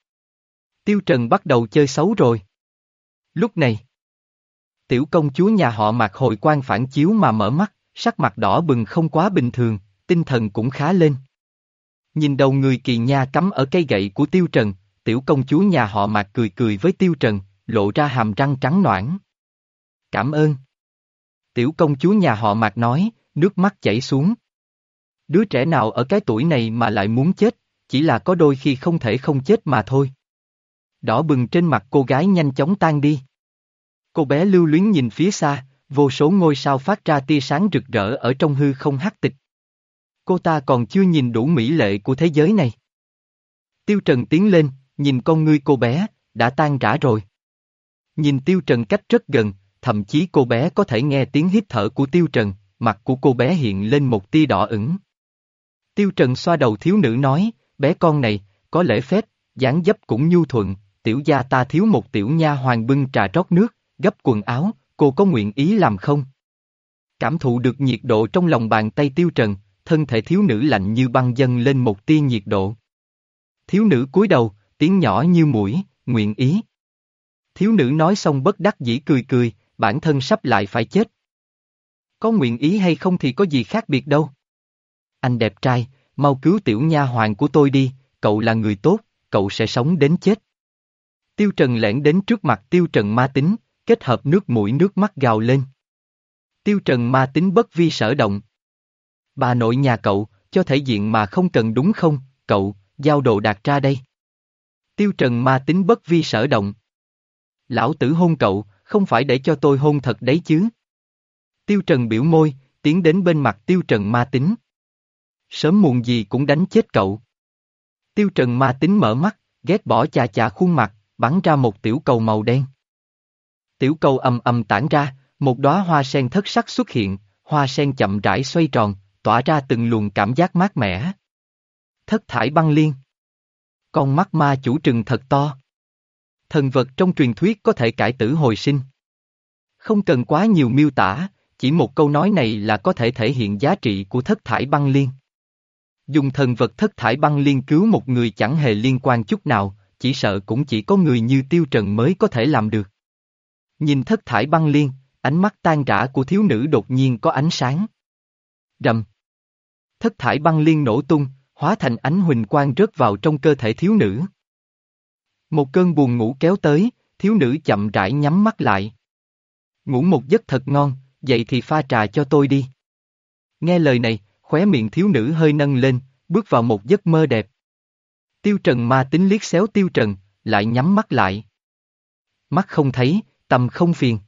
Tiêu Trần bắt đầu chơi xấu rồi. Lúc này, tiểu công chúa nhà họ mặc hồi quan phản chiếu mà mở mắt, sắc mặt đỏ bừng không quá bình thường, tinh thần cũng khá lên. Nhìn đầu người kỳ nha cắm ở cây gậy của Tiêu Trần, tiểu công chúa nhà họ mạc cười cười với Tiêu Trần, lộ ra hàm răng trắng noãn. Cảm ơn. Tiểu công chúa nhà họ mạc nói, nước mắt chảy xuống. Đứa trẻ nào ở cái tuổi này mà lại muốn chết, chỉ là có đôi khi không thể không chết mà thôi. Đỏ bừng trên mặt cô gái nhanh chóng tan đi. Cô bé lưu luyến nhìn phía xa, vô số ngôi sao phát ra tia sáng rực rỡ ở trong hư không hắc tịch. Cô ta còn chưa nhìn đủ mỹ lệ của thế giới này. Tiêu Trần tiến lên, nhìn con ngươi cô bé, đã tan rã rồi. Nhìn Tiêu Trần cách rất gần, thậm chí cô bé có thể nghe tiếng hít thở của Tiêu Trần, mặt của cô bé hiện lên một tia đỏ ửng. Tiêu Trần xoa đầu thiếu nữ nói, bé con này, có lễ phép, dáng dấp cũng nhu thuận, tiểu gia ta thiếu một tiểu nha hoàng bưng trà rót nước, gấp quần áo, cô có nguyện ý làm không? Cảm thụ được nhiệt độ trong lòng bàn tay Tiêu Trần, thân thể thiếu nữ lạnh như băng dâng lên một tia nhiệt độ. Thiếu nữ cúi đầu, tiếng nhỏ như mũi, nguyện ý. Thiếu nữ nói xong bất đắc dĩ cười cười, bản thân sắp lại phải chết. Có nguyện ý hay không thì có gì khác biệt đâu. Anh đẹp trai, mau cứu tiểu nha hoàng của tôi đi, cậu là người tốt, cậu sẽ sống đến chết. Tiêu Trần lẻn đến trước mặt Tiêu Trần ma tính, kết hợp nước mũi nước mắt gào lên. Tiêu Trần ma tính bất vi sở động. Bà nội nhà cậu, cho thể diện mà không cần đúng không, cậu, giao đồ đạt ra đây. Tiêu Trần ma tính bất vi sở động. Lão tử hôn cậu, không phải để cho tôi hôn thật đấy chứ. Tiêu Trần biểu môi, tiến đến bên mặt Tiêu Trần ma tính. Sớm muộn gì cũng đánh chết cậu. Tiêu Trần ma tính mở mắt, ghét bỏ chà chà khuôn mặt, bắn ra một tiểu cầu màu đen. Tiểu câu âm âm tản ra, một đóa hoa sen thất sắc xuất hiện, hoa sen chậm rãi xoay tròn, tỏa ra từng luồng cảm giác mát mẻ. Thất thải băng liên. Con mắt ma chủ trừng thật to. Thần vật trong truyền thuyết có thể cải tử hồi sinh. Không cần quá nhiều miêu tả, chỉ một câu nói này là có thể thể hiện giá trị của thất thải băng liên. Dùng thần vật thất thải băng liên cứu một người chẳng hề liên quan chút nào, chỉ sợ cũng chỉ có người như Tiêu Trần mới có thể làm được. Nhìn thất thải băng liên, ánh mắt tan rã của thiếu nữ đột nhiên có ánh sáng. Rầm. Thất thải băng liên nổ tung, hóa thành ánh huỳnh quang rớt vào trong cơ thể thiếu nữ. Một cơn buồn ngủ kéo tới, thiếu nữ chậm rãi nhắm mắt lại. Ngủ một giấc thật ngon, dậy thì pha trà cho tôi đi. Nghe lời này, khóe miệng thiếu nữ hơi nâng lên, bước vào một giấc mơ đẹp. Tiêu Trần ma tính liếc xéo Tiêu Trần, lại nhắm mắt lại. Mắt không thấy, tâm không phiền.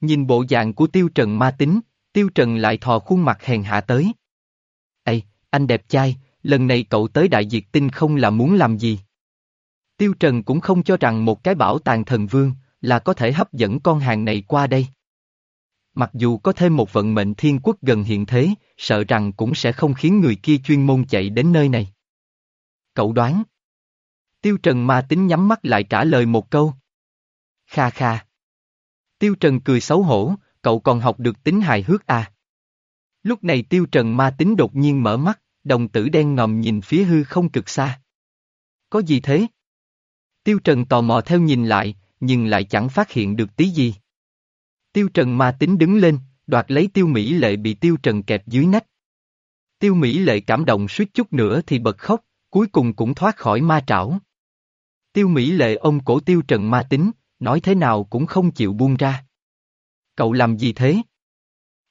Nhìn bộ dạng của Tiêu Trần ma tính, Tiêu Trần lại thò khuôn mặt hèn hạ tới. Ê, anh đẹp trai, lần này cậu tới đại diệt tinh không là muốn làm gì? Tiêu Trần cũng không cho rằng một cái bảo tàng thần vương là có thể hấp dẫn con hàng này qua đây. Mặc dù có thêm một vận mệnh thiên quốc gần hiện thế, sợ rằng cũng sẽ không khiến người kia chuyên môn chạy đến nơi này. Cậu đoán. Tiêu Trần ma tính nhắm mắt lại trả lời một câu. Kha kha. Tiêu Trần cười xấu hổ, cậu còn học được tính hài hước à. Lúc này Tiêu Trần ma tính đột nhiên mở mắt, đồng tử đen ngòm nhìn phía hư không cực xa. Có gì thế? Tiêu Trần tò mò theo nhìn lại, nhưng lại chẳng phát hiện được tí gì. Tiêu Trần ma tính đứng lên, đoạt lấy Tiêu Mỹ Lệ bị Tiêu Trần kẹp dưới nách. Tiêu Mỹ Lệ cảm động suýt chút nữa thì bật khóc, cuối cùng cũng thoát khỏi ma trảo. Tiêu Mỹ Lệ ôm cổ Tiêu Trần ma tính, nói thế nào cũng không chịu buông ra. Cậu làm gì thế?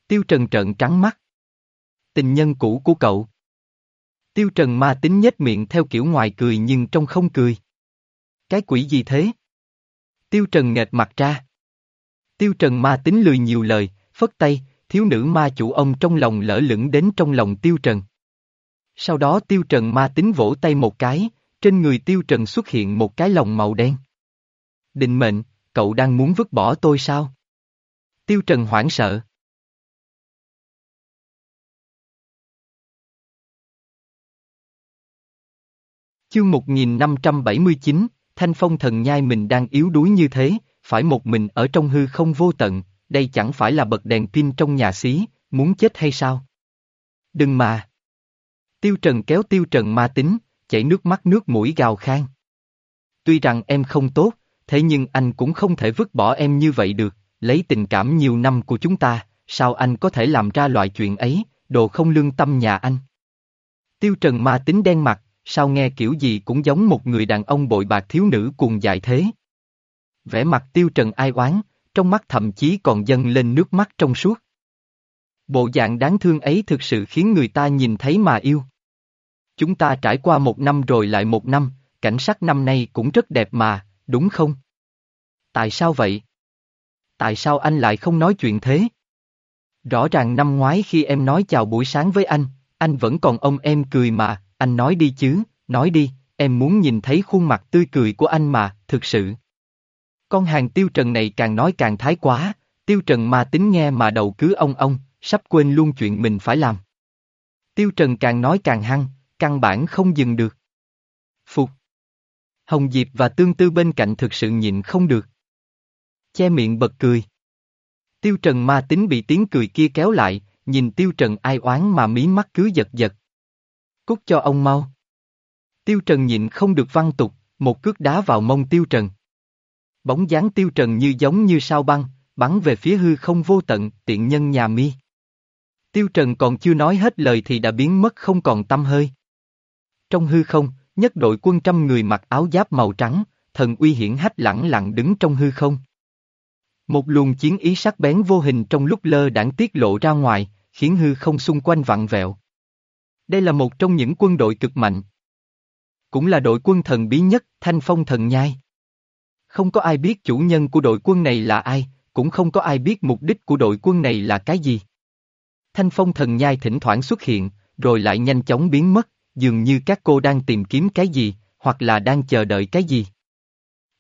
Tiêu Trần trợn trắng mắt. Tình nhân cũ của cậu. Tiêu Trần ma tính nhếch miệng theo kiểu ngoài cười nhưng trong không cười. Cái quỷ gì thế? Tiêu Trần nghệt mặt ra. Tiêu Trần ma tính lười nhiều lời, phất tay, thiếu nữ ma chủ ông trong lòng lỡ lửng đến trong lòng Tiêu Trần. Sau đó Tiêu Trần ma tính vỗ tay một cái, trên người Tiêu Trần xuất hiện một cái lồng màu đen. Định mệnh, cậu đang muốn vứt bỏ tôi sao? Tiêu Trần hoảng sợ. Chương 1579, Thanh Phong thần nhai mình đang yếu đuối như thế, phải một mình ở trong hư không vô tận, đây chẳng phải là bật đèn pin trong nhà xí, muốn chết hay sao? Đừng mà! Tiêu Trần kéo Tiêu Trần ma tính, chảy nước mắt nước mũi gào khan. Tuy rằng em không tốt, thế nhưng anh cũng không thể vứt bỏ em như vậy được, lấy tình cảm nhiều năm của chúng ta, sao anh có thể làm ra loại chuyện ấy, đồ không lương tâm nhà anh. Tiêu Trần ma tính đen mặt, sao nghe kiểu gì cũng giống một người đàn ông bội bạc thiếu nữ cuồng dại thế. Vẻ mặt Tiêu Trần ai oán, trong mắt thậm chí còn dâng lên nước mắt trong suốt. Bộ dạng đáng thương ấy thực sự khiến người ta nhìn thấy mà yêu. Chúng ta trải qua một năm rồi lại một năm, cảnh sắc năm nay cũng rất đẹp mà, đúng không? Tại sao vậy? Tại sao anh lại không nói chuyện thế? Rõ ràng năm ngoái khi em nói chào buổi sáng với anh, anh vẫn còn ông em cười mà, anh nói đi chứ, nói đi, em muốn nhìn thấy khuôn mặt tươi cười của anh mà, thực sự. Con hàng tiêu trần này càng nói càng thái quá, tiêu trần mà tính nghe mà đầu cứ ông ông, sắp quên luôn chuyện mình phải làm. Tiêu trần càng nói càng hăng, căn bản không dừng được. Hồng Diệp và Tương Tư bên cạnh thực sự nhịn không được. Che miệng bật cười. Tiêu Trần ma tính bị tiếng cười kia kéo lại, nhìn Tiêu Trần ai oán mà mí mắt cứ giật giật. Cút cho ông mau. Tiêu Trần nhịn không được văn tục, một cước đá vào mông Tiêu Trần. Bóng dáng Tiêu Trần như giống như sao băng, bắn về phía hư không vô tận, tiện nhân nhà mi. Tiêu Trần còn chưa nói hết lời thì đã biến mất không còn tâm hơi. Trong hư không, nhất đội quân trăm người mặc áo giáp màu trắng, thần uy hiển hách lẳng lặng đứng trong hư không. Một luồng chiến ý sắc bén vô hình trong lúc lơ đãng tiết lộ ra ngoài, khiến hư không xung quanh vặn vẹo. Đây là một trong những quân đội cực mạnh. Cũng là đội quân thần bí nhất, Thanh Phong Thần Nhai. Không có ai biết chủ nhân của đội quân này là ai, cũng không có ai biết mục đích của đội quân này là cái gì. Thanh Phong Thần Nhai thỉnh thoảng xuất hiện, rồi lại nhanh chóng biến mất, dường như các cô đang tìm kiếm cái gì, hoặc là đang chờ đợi cái gì.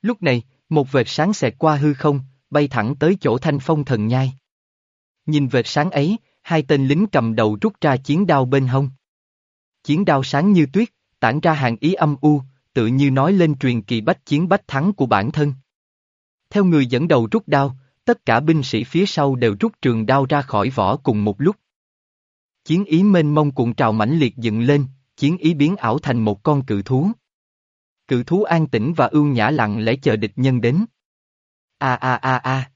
Lúc này, một vệt sáng xẹt qua hư không, bay thẳng tới chỗ thanh phong thần nhai. Nhìn vệt sáng ấy, hai tên lính cầm đầu rút ra chiến đao bên hông. Chiến đao sáng như tuyết, tản ra hàng ý âm u, tự như nói lên truyền kỳ bách chiến bách thắng của bản thân. Theo người dẫn đầu rút đao, tất cả binh sĩ phía sau đều rút trường đao ra khỏi vỏ cùng một lúc. Chiến ý mênh mông cuộn trào mãnh liệt dựng lên, chiến ý biến ảo thành một con cự thú. Cự thú an tĩnh và ưu nhã lặng lẽ chờ địch nhân đến. A a a a.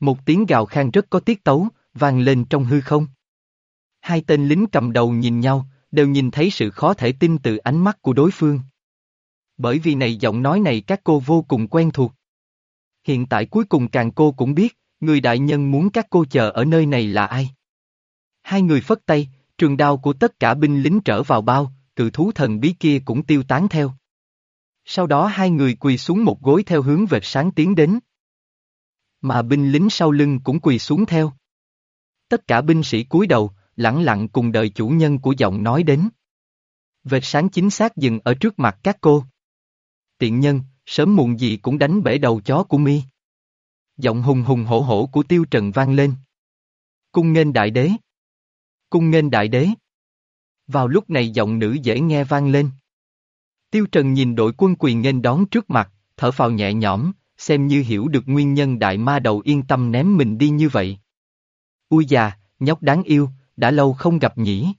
Một tiếng gào khan rất có tiết tấu, vang lên trong hư không. Hai tên lính cầm đầu nhìn nhau, đều nhìn thấy sự khó thể tin từ ánh mắt của đối phương. Bởi vì này giọng nói này các cô vô cùng quen thuộc. Hiện tại cuối cùng càng cô cũng biết, người đại nhân muốn các cô chờ ở nơi này là ai. Hai người phất tay, Trường đao của tất cả binh lính trở vào bao, cự thú thần bí kia cũng tiêu tán theo. Sau đó hai người quỳ xuống một gối theo hướng vệt sáng tiến đến. Mà binh lính sau lưng cũng quỳ xuống theo. Tất cả binh sĩ cúi đầu, lặng lặng cùng đợi chủ nhân của giọng nói đến. Vệt sáng chính xác dừng ở trước mặt các cô. Tiện nhân, sớm muộn gì cũng đánh bể đầu chó của mi. Giọng hùng hùng hổ hổ của tiêu trần vang lên. Cung nghênh đại đế. Cung nghênh đại đế. Vào lúc này giọng nữ dễ nghe vang lên. Tiêu Trần nhìn đội quân quyền nghênh đón trước mặt, thở phào nhẹ nhõm, xem như hiểu được nguyên nhân đại ma đầu yên tâm ném mình đi như vậy. Ui già, nhóc đáng yêu, đã lâu không gặp nhỉ.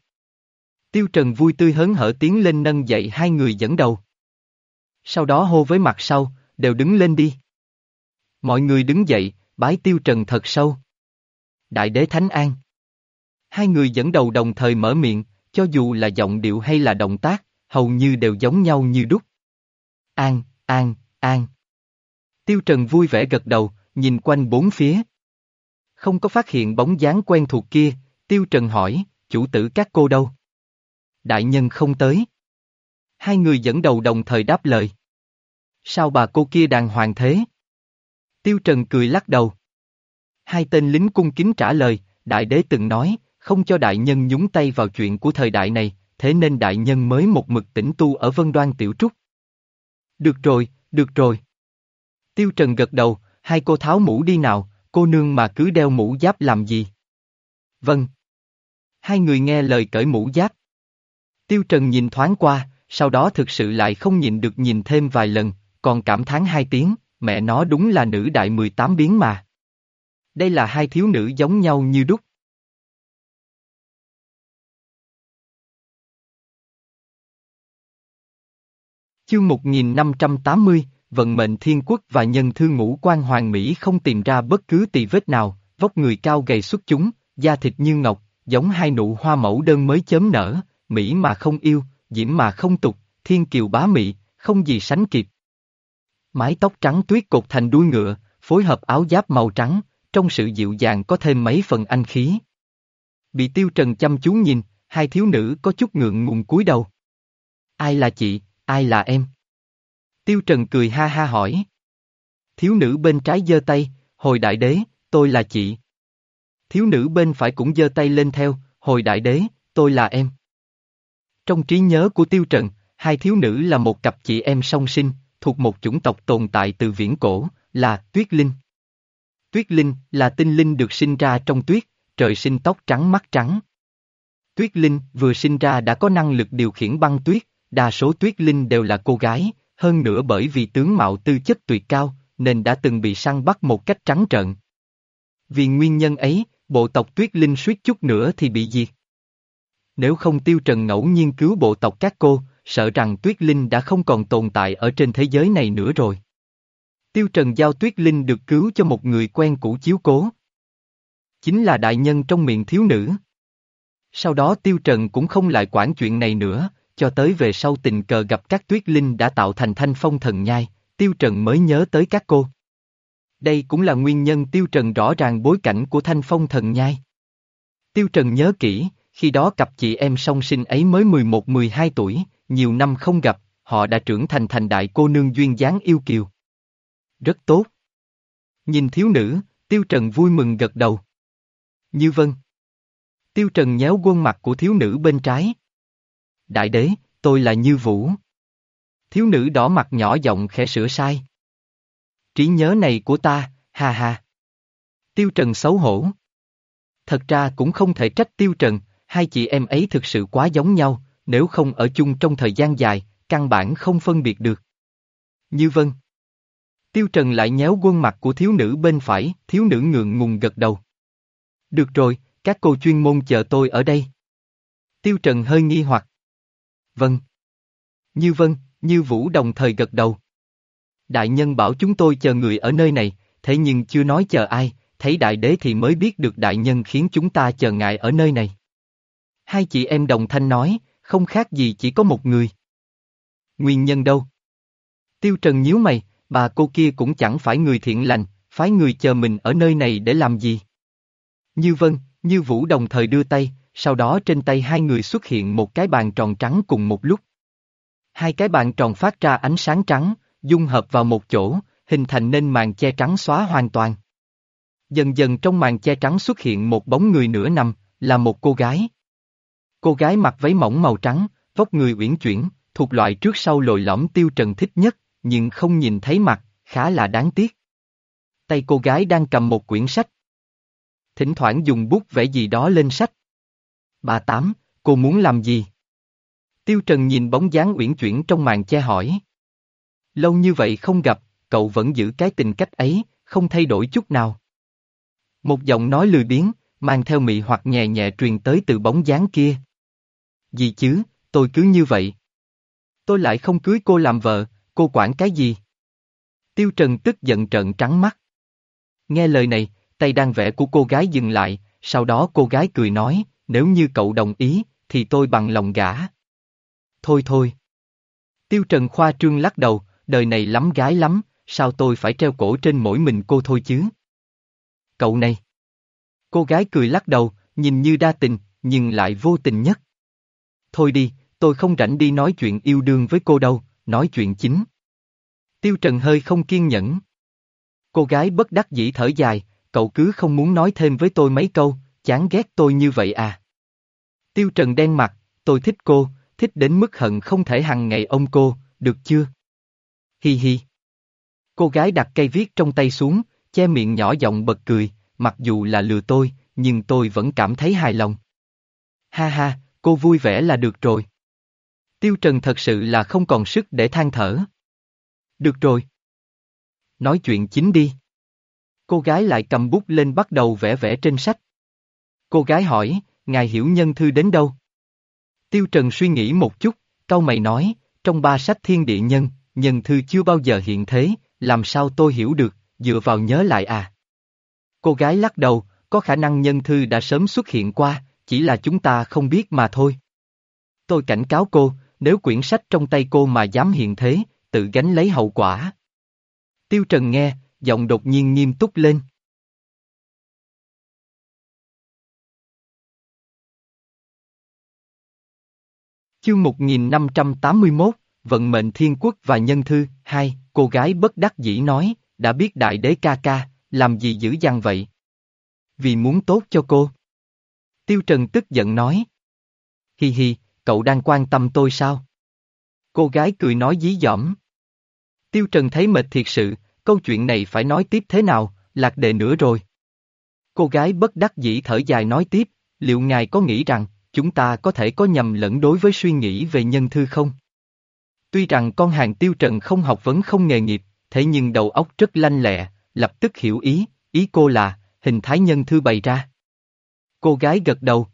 Tiêu Trần vui tươi hớn hở tiến lên nâng dậy hai người dẫn đầu. Sau đó hô với mặt sau, đều đứng lên đi. Mọi người đứng dậy, bái Tiêu Trần thật sâu. Đại đế Thánh An. Hai người dẫn đầu đồng thời mở miệng, cho dù là giọng điệu hay là động tác, hầu như đều giống nhau như đúc. An, an, an. Tiêu Trần vui vẻ gật đầu, nhìn quanh bốn phía. Không có phát hiện bóng dáng quen thuộc kia, Tiêu Trần hỏi, chủ tử các cô đâu? Đại nhân không tới. Hai người dẫn đầu đồng thời đáp lời. Sao bà cô kia đàng hoàng thế? Tiêu Trần cười lắc đầu. Hai tên lính cung kính trả lời, đại đế từng nói, không cho đại nhân nhúng tay vào chuyện của thời đại này, thế nên đại nhân mới một mực tĩnh tu ở vân đoan tiểu trúc. Được rồi, được rồi. Tiêu Trần gật đầu, hai cô tháo mũ đi nào, cô nương mà cứ đeo mũ giáp làm gì? Vâng. Hai người nghe lời cởi mũ giáp. Tiêu Trần nhìn thoáng qua, sau đó thực sự lại không nhìn được nhìn thêm vài lần, còn cảm thán hai tiếng, mẹ nó đúng là nữ đại 18 biến mà. Đây là hai thiếu nữ giống nhau như đúc. Chương 1580, vận mệnh thiên quốc và nhân thư ngũ quan hoàng Mỹ không tìm ra bất cứ tỳ vết nào, vóc người cao gầy xuất chúng, da thịt như ngọc, giống hai nụ hoa mẫu đơn mới chớm nở, Mỹ mà không yêu, diễm mà không tục, thiên kiều bá mỹ không gì sánh kịp. Mái tóc trắng tuyết cột thành đuôi ngựa, phối hợp áo giáp màu trắng, trong sự dịu dàng có thêm mấy phần anh khí. Bị tiêu trần chăm chú nhìn, hai thiếu nữ có chút ngượng ngùng cúi đầu. Ai là chị, ai là em? Tiêu trần cười ha ha hỏi. Thiếu nữ bên trái giơ tay, hồi đại đế, tôi là chị. Thiếu nữ bên phải cũng giơ tay lên theo, hồi đại đế, tôi là em. Trong trí nhớ của tiêu trần, hai thiếu nữ là một cặp chị em song sinh, thuộc một chủng tộc tồn tại từ viễn cổ, là Tuyết Linh. Tuyết Linh là tinh linh được sinh ra trong tuyết, trời sinh tóc trắng mắt trắng. Tuyết Linh vừa sinh ra đã có năng lực điều khiển băng tuyết, đa số Tuyết Linh đều là cô gái, hơn nữa bởi vì tướng mạo tư chất tuyệt cao, nên đã từng bị săn bắt một cách trắng trợn. Vì nguyên nhân ấy, bộ tộc Tuyết Linh suýt chút nữa thì bị diệt. Nếu không tiêu trần ngẫu nhiên cứu bộ tộc các cô, sợ rằng Tuyết Linh đã không còn tồn tại ở trên thế giới này nữa rồi. Tiêu Trần giao Tuyết Linh được cứu cho một người quen cũ chiếu cố. Chính là đại nhân trong miệng thiếu nữ. Sau đó Tiêu Trần cũng không lại quản chuyện này nữa, cho tới về sau tình cờ gặp các Tuyết Linh đã tạo thành thanh phong thần nhai, Tiêu Trần mới nhớ tới các cô. Đây cũng là nguyên nhân Tiêu Trần rõ ràng bối cảnh của thanh phong thần nhai. Tiêu Trần nhớ kỹ, khi đó cặp chị em song sinh ấy mới 11-12 tuổi, nhiều năm không gặp, họ đã trưởng thành thành đại cô nương duyên dáng yêu kiều. Rất tốt. Nhìn thiếu nữ, Tiêu Trần vui mừng gật đầu. Như vâng. Tiêu Trần nhéo quân mặt của thiếu nữ bên trái. Đại đế, tôi là Như Vũ. Thiếu nữ đỏ mặt nhỏ giọng khẽ sửa sai. Trí nhớ này của ta, ha ha. Tiêu Trần xấu hổ. Thật ra cũng không thể trách Tiêu Trần, hai chị em ấy thực sự quá giống nhau, nếu không ở chung trong thời gian dài, căn bản không phân biệt được. Như vân. Tiêu Trần lại nhéo quân mặt của thiếu nữ bên phải, thiếu nữ ngượng ngùng gật đầu. Được rồi, các cô chuyên môn chờ tôi ở đây. Tiêu Trần hơi nghi hoặc. Vâng. Như vâng, như Vũ đồng thời gật đầu. Đại nhân bảo chúng tôi chờ người ở nơi này, thế nhưng chưa nói chờ ai, thấy đại đế thì mới biết được đại nhân khiến chúng ta chờ ngại ở nơi này. Hai chị em đồng thanh nói, không khác gì chỉ có một người. Nguyên nhân đâu? Tiêu Trần nhíu mày, bà cô kia cũng chẳng phải người thiện lành, phái người chờ mình ở nơi này để làm gì? Như vân, như vũ đồng thời đưa tay, sau đó trên tay hai người xuất hiện một cái bàn tròn trắng cùng một lúc. Hai cái bàn tròn phát ra ánh sáng trắng, dung hợp vào một chỗ, hình thành nên màn che trắng xóa hoàn toàn. Dần dần trong màn che trắng xuất hiện một bóng người nửa nằm, là một cô gái. Cô gái mặc váy mỏng màu trắng, vóc người uyển chuyển, thuộc loại trước sau lồi lõm tiêu trần thích nhất, nhưng không nhìn thấy mặt, khá là đáng tiếc. Tay cô gái đang cầm một quyển sách. Thỉnh thoảng dùng bút vẽ gì đó lên sách. Bà Tám, cô muốn làm gì? Tiêu Trần nhìn bóng dáng uyển chuyển trong màn che hỏi. Lâu như vậy không gặp, cậu vẫn giữ cái tình cách ấy, không thay đổi chút nào. Một giọng nói lười biếng, mang theo mị hoặc nhẹ nhẹ truyền tới từ bóng dáng kia. Gì chứ, tôi cứ như vậy. Tôi lại không cưới cô làm vợ, cô quản cái gì? Tiêu Trần tức giận trợn trắng mắt. Nghe lời này, tay đang vẽ của cô gái dừng lại, sau đó cô gái cười nói, nếu như cậu đồng ý, thì tôi bằng lòng gả. Thôi thôi. Tiêu Trần khoa trương lắc đầu, đời này lắm gái lắm, sao tôi phải treo cổ trên mỗi mình cô thôi chứ? Cậu này. Cô gái cười lắc đầu, nhìn như đa tình, nhưng lại vô tình nhất. Thôi đi, tôi không rảnh đi nói chuyện yêu đương với cô đâu, nói chuyện chính. Tiêu Trần hơi không kiên nhẫn. Cô gái bất đắc dĩ thở dài, cậu cứ không muốn nói thêm với tôi mấy câu, chán ghét tôi như vậy à. Tiêu Trần đen mặt, tôi thích cô, thích đến mức hận không thể hằng ngày ôm cô, được chưa? Hi hi. Cô gái đặt cây viết trong tay xuống, che miệng nhỏ giọng bật cười, mặc dù là lừa tôi, nhưng tôi vẫn cảm thấy hài lòng. Ha ha, cô vui vẻ là được rồi. Tiêu Trần thật sự là không còn sức để than thở. Được rồi. Nói chuyện chính đi. Cô gái lại cầm bút lên bắt đầu vẽ vẽ trên sách. Cô gái hỏi, ngài hiểu nhân thư đến đâu? Tiêu Trần suy nghĩ một chút, câu mày nói, trong ba sách thiên địa nhân, nhân thư chưa bao giờ hiện thế, làm sao tôi hiểu được, dựa vào nhớ lại à? Cô gái lắc đầu, có khả năng nhân thư đã sớm xuất hiện qua, chỉ là chúng ta không biết mà thôi. Tôi cảnh cáo cô, nếu quyển sách trong tay cô mà dám hiện thế, tự gánh lấy hậu quả. Tiêu Trần nghe, giọng đột nhiên nghiêm túc lên. Chương 1581, Vận mệnh thiên quốc và nhân thư, hai, cô gái bất đắc dĩ nói, đã biết đại đế ca ca, làm gì dữ dằn vậy? Vì muốn tốt cho cô. Tiêu Trần tức giận nói. Hi hi, cậu đang quan tâm tôi sao? Cô gái cười nói dí dỏm. Tiêu Trần thấy mệt thiệt sự, câu chuyện này phải nói tiếp thế nào, lạc đề nữa rồi. Cô gái bất đắc dĩ thở dài nói tiếp, liệu ngài có nghĩ rằng, chúng ta có thể có nhầm lẫn đối với suy nghĩ về nhân thư không? Tuy rằng con hàng tiêu trần không học vấn không nghề nghiệp, thế nhưng đầu óc rất lanh lẹ, lập tức hiểu ý, ý cô là, hình thái nhân thư bày ra. Cô gái gật đầu.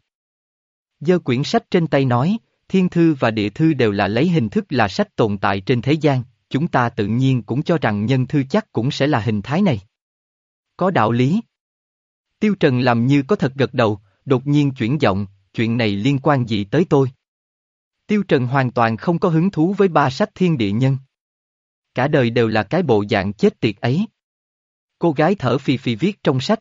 Dơ quyển sách trên tay nói, thiên thư và địa thư đều là lấy hình thức là sách tồn tại trên thế gian, chúng ta tự nhiên cũng cho rằng nhân thư chắc cũng sẽ là hình thái này. Có đạo lý. Tiêu Trần làm như có thật gật đầu, đột nhiên chuyển giọng, chuyện này liên quan gì tới tôi. Tiêu Trần hoàn toàn không có hứng thú với ba sách thiên địa nhân. Cả đời đều là cái bộ dạng chết tiệt ấy. Cô gái thở phì phì viết trong sách.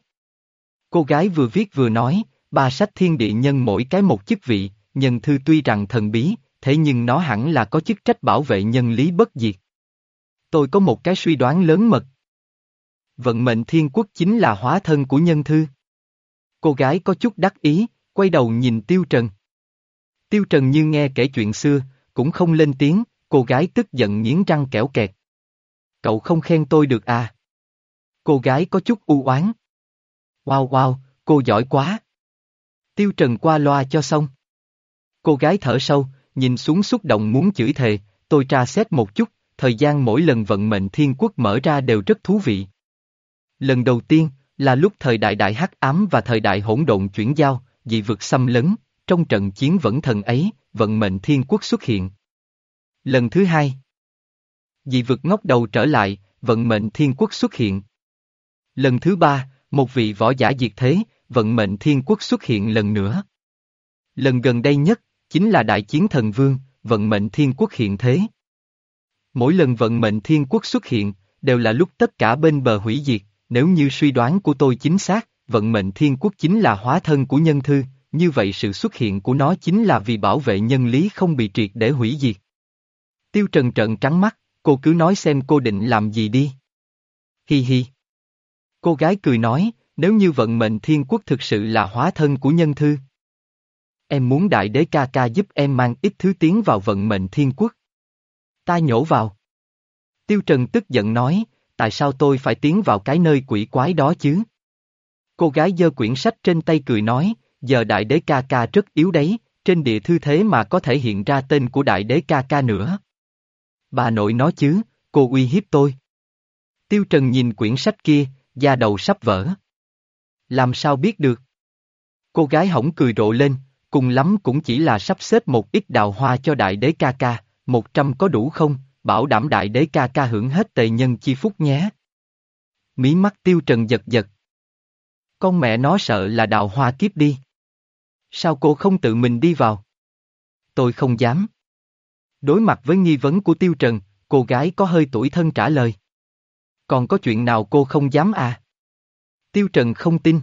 Cô gái vừa viết vừa nói, ba sách thiên địa nhân mỗi cái một chức vị, nhân thư tuy rằng thần bí, thế nhưng nó hẳn là có chức trách bảo vệ nhân lý bất diệt. Tôi có một cái suy đoán lớn mật. Vận mệnh thiên quốc chính là hóa thân của nhân thư. Cô gái có chút đắc ý, quay đầu nhìn Tiêu Trần. Tiêu Trần như nghe kể chuyện xưa, cũng không lên tiếng, cô gái tức giận nghiến răng kẻo kẹt. Cậu không khen tôi được à? Cô gái có chút u oán. Wow wow, cô giỏi quá. Tiêu Trần qua loa cho xong. Cô gái thở sâu, nhìn xuống xúc động muốn chửi thề, tôi tra xét một chút, thời gian mỗi lần vận mệnh thiên quốc mở ra đều rất thú vị. Lần đầu tiên, là lúc thời đại đại hắc ám và thời đại hỗn độn chuyển giao, dị vực xâm lấn, trong trận chiến vẫn thần ấy, vận mệnh thiên quốc xuất hiện. Lần thứ hai, dị vực ngóc đầu trở lại, vận mệnh thiên quốc xuất hiện. Lần thứ ba, một vị võ giả diệt thế, vận mệnh thiên quốc xuất hiện lần nữa. Lần gần đây nhất, chính là đại chiến thần vương, vận mệnh thiên quốc hiện thế. Mỗi lần vận mệnh thiên quốc xuất hiện, đều là lúc tất cả bên bờ hủy diệt, nếu như suy đoán của tôi chính xác, vận mệnh thiên quốc chính là hóa thân của nhân thư, như vậy sự xuất hiện của nó chính là vì bảo vệ nhân lý không bị triệt để hủy diệt. Tiêu Trần trợn trắng mắt, cô cứ nói xem cô định làm gì đi. Hi hi. Cô gái cười nói, nếu như vận mệnh thiên quốc thực sự là hóa thân của nhân thư. Em muốn đại đế ca ca giúp em mang ít thứ tiến vào vận mệnh thiên quốc. Ta nhổ vào. Tiêu Trần tức giận nói, tại sao tôi phải tiến vào cái nơi quỷ quái đó chứ? Cô gái giơ quyển sách trên tay cười nói, giờ đại đế ca ca rất yếu đấy, trên địa thư thế mà có thể hiện ra tên của đại đế ca ca nữa. Bà nội nói chứ, cô uy hiếp tôi. Tiêu Trần nhìn quyển sách kia, da đầu sắp vỡ. Làm sao biết được? Cô gái hỏng cười rộ lên, cùng lắm cũng chỉ là sắp xếp một ít đào hoa cho đại đế ca ca, một trăm có đủ không, bảo đảm đại đế ca ca hưởng hết tề nhân chi phúc nhé. Mí mắt tiêu trần giật giật. Con mẹ nó sợ là đào hoa kiếp đi. Sao cô không tự mình đi vào? Tôi không dám. Đối mặt với nghi vấn của tiêu trần, cô gái có hơi tuổi thân trả lời. Còn có chuyện nào cô không dám à? Tiêu Trần không tin.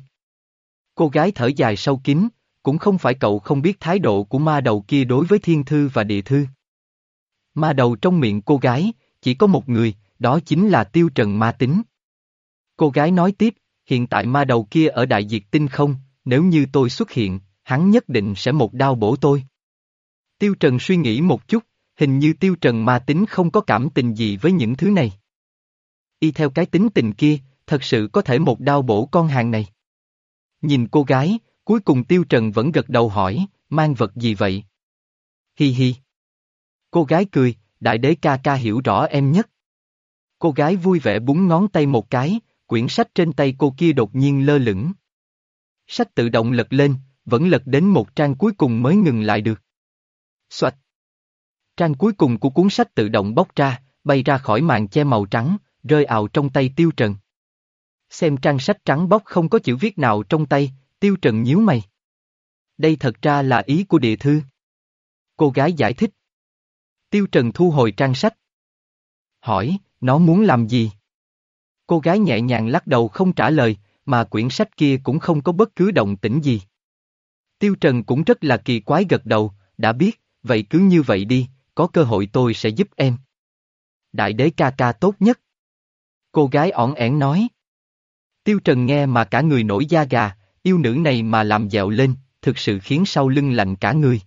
Cô gái thở dài sâu kín, cũng không phải cậu không biết thái độ của ma đầu kia đối với thiên thư và địa thư. Ma đầu trong miệng cô gái, chỉ có một người, đó chính là Tiêu Trần ma tính. Cô gái nói tiếp, hiện tại ma đầu kia ở đại diệt tinh không, nếu như tôi xuất hiện, hắn nhất định sẽ một đao bổ tôi. Tiêu Trần suy nghĩ một chút, hình như Tiêu Trần ma tính không có cảm tình gì với những thứ này. Y theo cái tính tình kia, thật sự có thể một đao bổ con hàng này. Nhìn cô gái, cuối cùng Tiêu Trần vẫn gật đầu hỏi, mang vật gì vậy? Hi hi. Cô gái cười, đại đế ca ca hiểu rõ em nhất. Cô gái vui vẻ búng ngón tay một cái, quyển sách trên tay cô kia đột nhiên lơ lửng. Sách tự động lật lên, vẫn lật đến một trang cuối cùng mới ngừng lại được. Xoạch. Trang cuối cùng của cuốn sách tự động bóc ra, bay ra khỏi màn che màu trắng, rơi ảo trong tay Tiêu Trần. Xem trang sách trắng bóc không có chữ viết nào trong tay, Tiêu Trần nhíu mày. Đây thật ra là ý của địa thư. Cô gái giải thích. Tiêu Trần thu hồi trang sách. Hỏi, nó muốn làm gì? Cô gái nhẹ nhàng lắc đầu không trả lời, mà quyển sách kia cũng không có bất cứ động tĩnh gì. Tiêu Trần cũng rất là kỳ quái gật đầu, đã biết, vậy cứ như vậy đi, có cơ hội tôi sẽ giúp em. Đại đế ca ca tốt nhất. Cô gái ỏn ẻn nói. Tiêu Trần nghe mà cả người nổi da gà, yêu nữ này mà làm dẹo lên, thực sự khiến sau lưng lạnh cả người.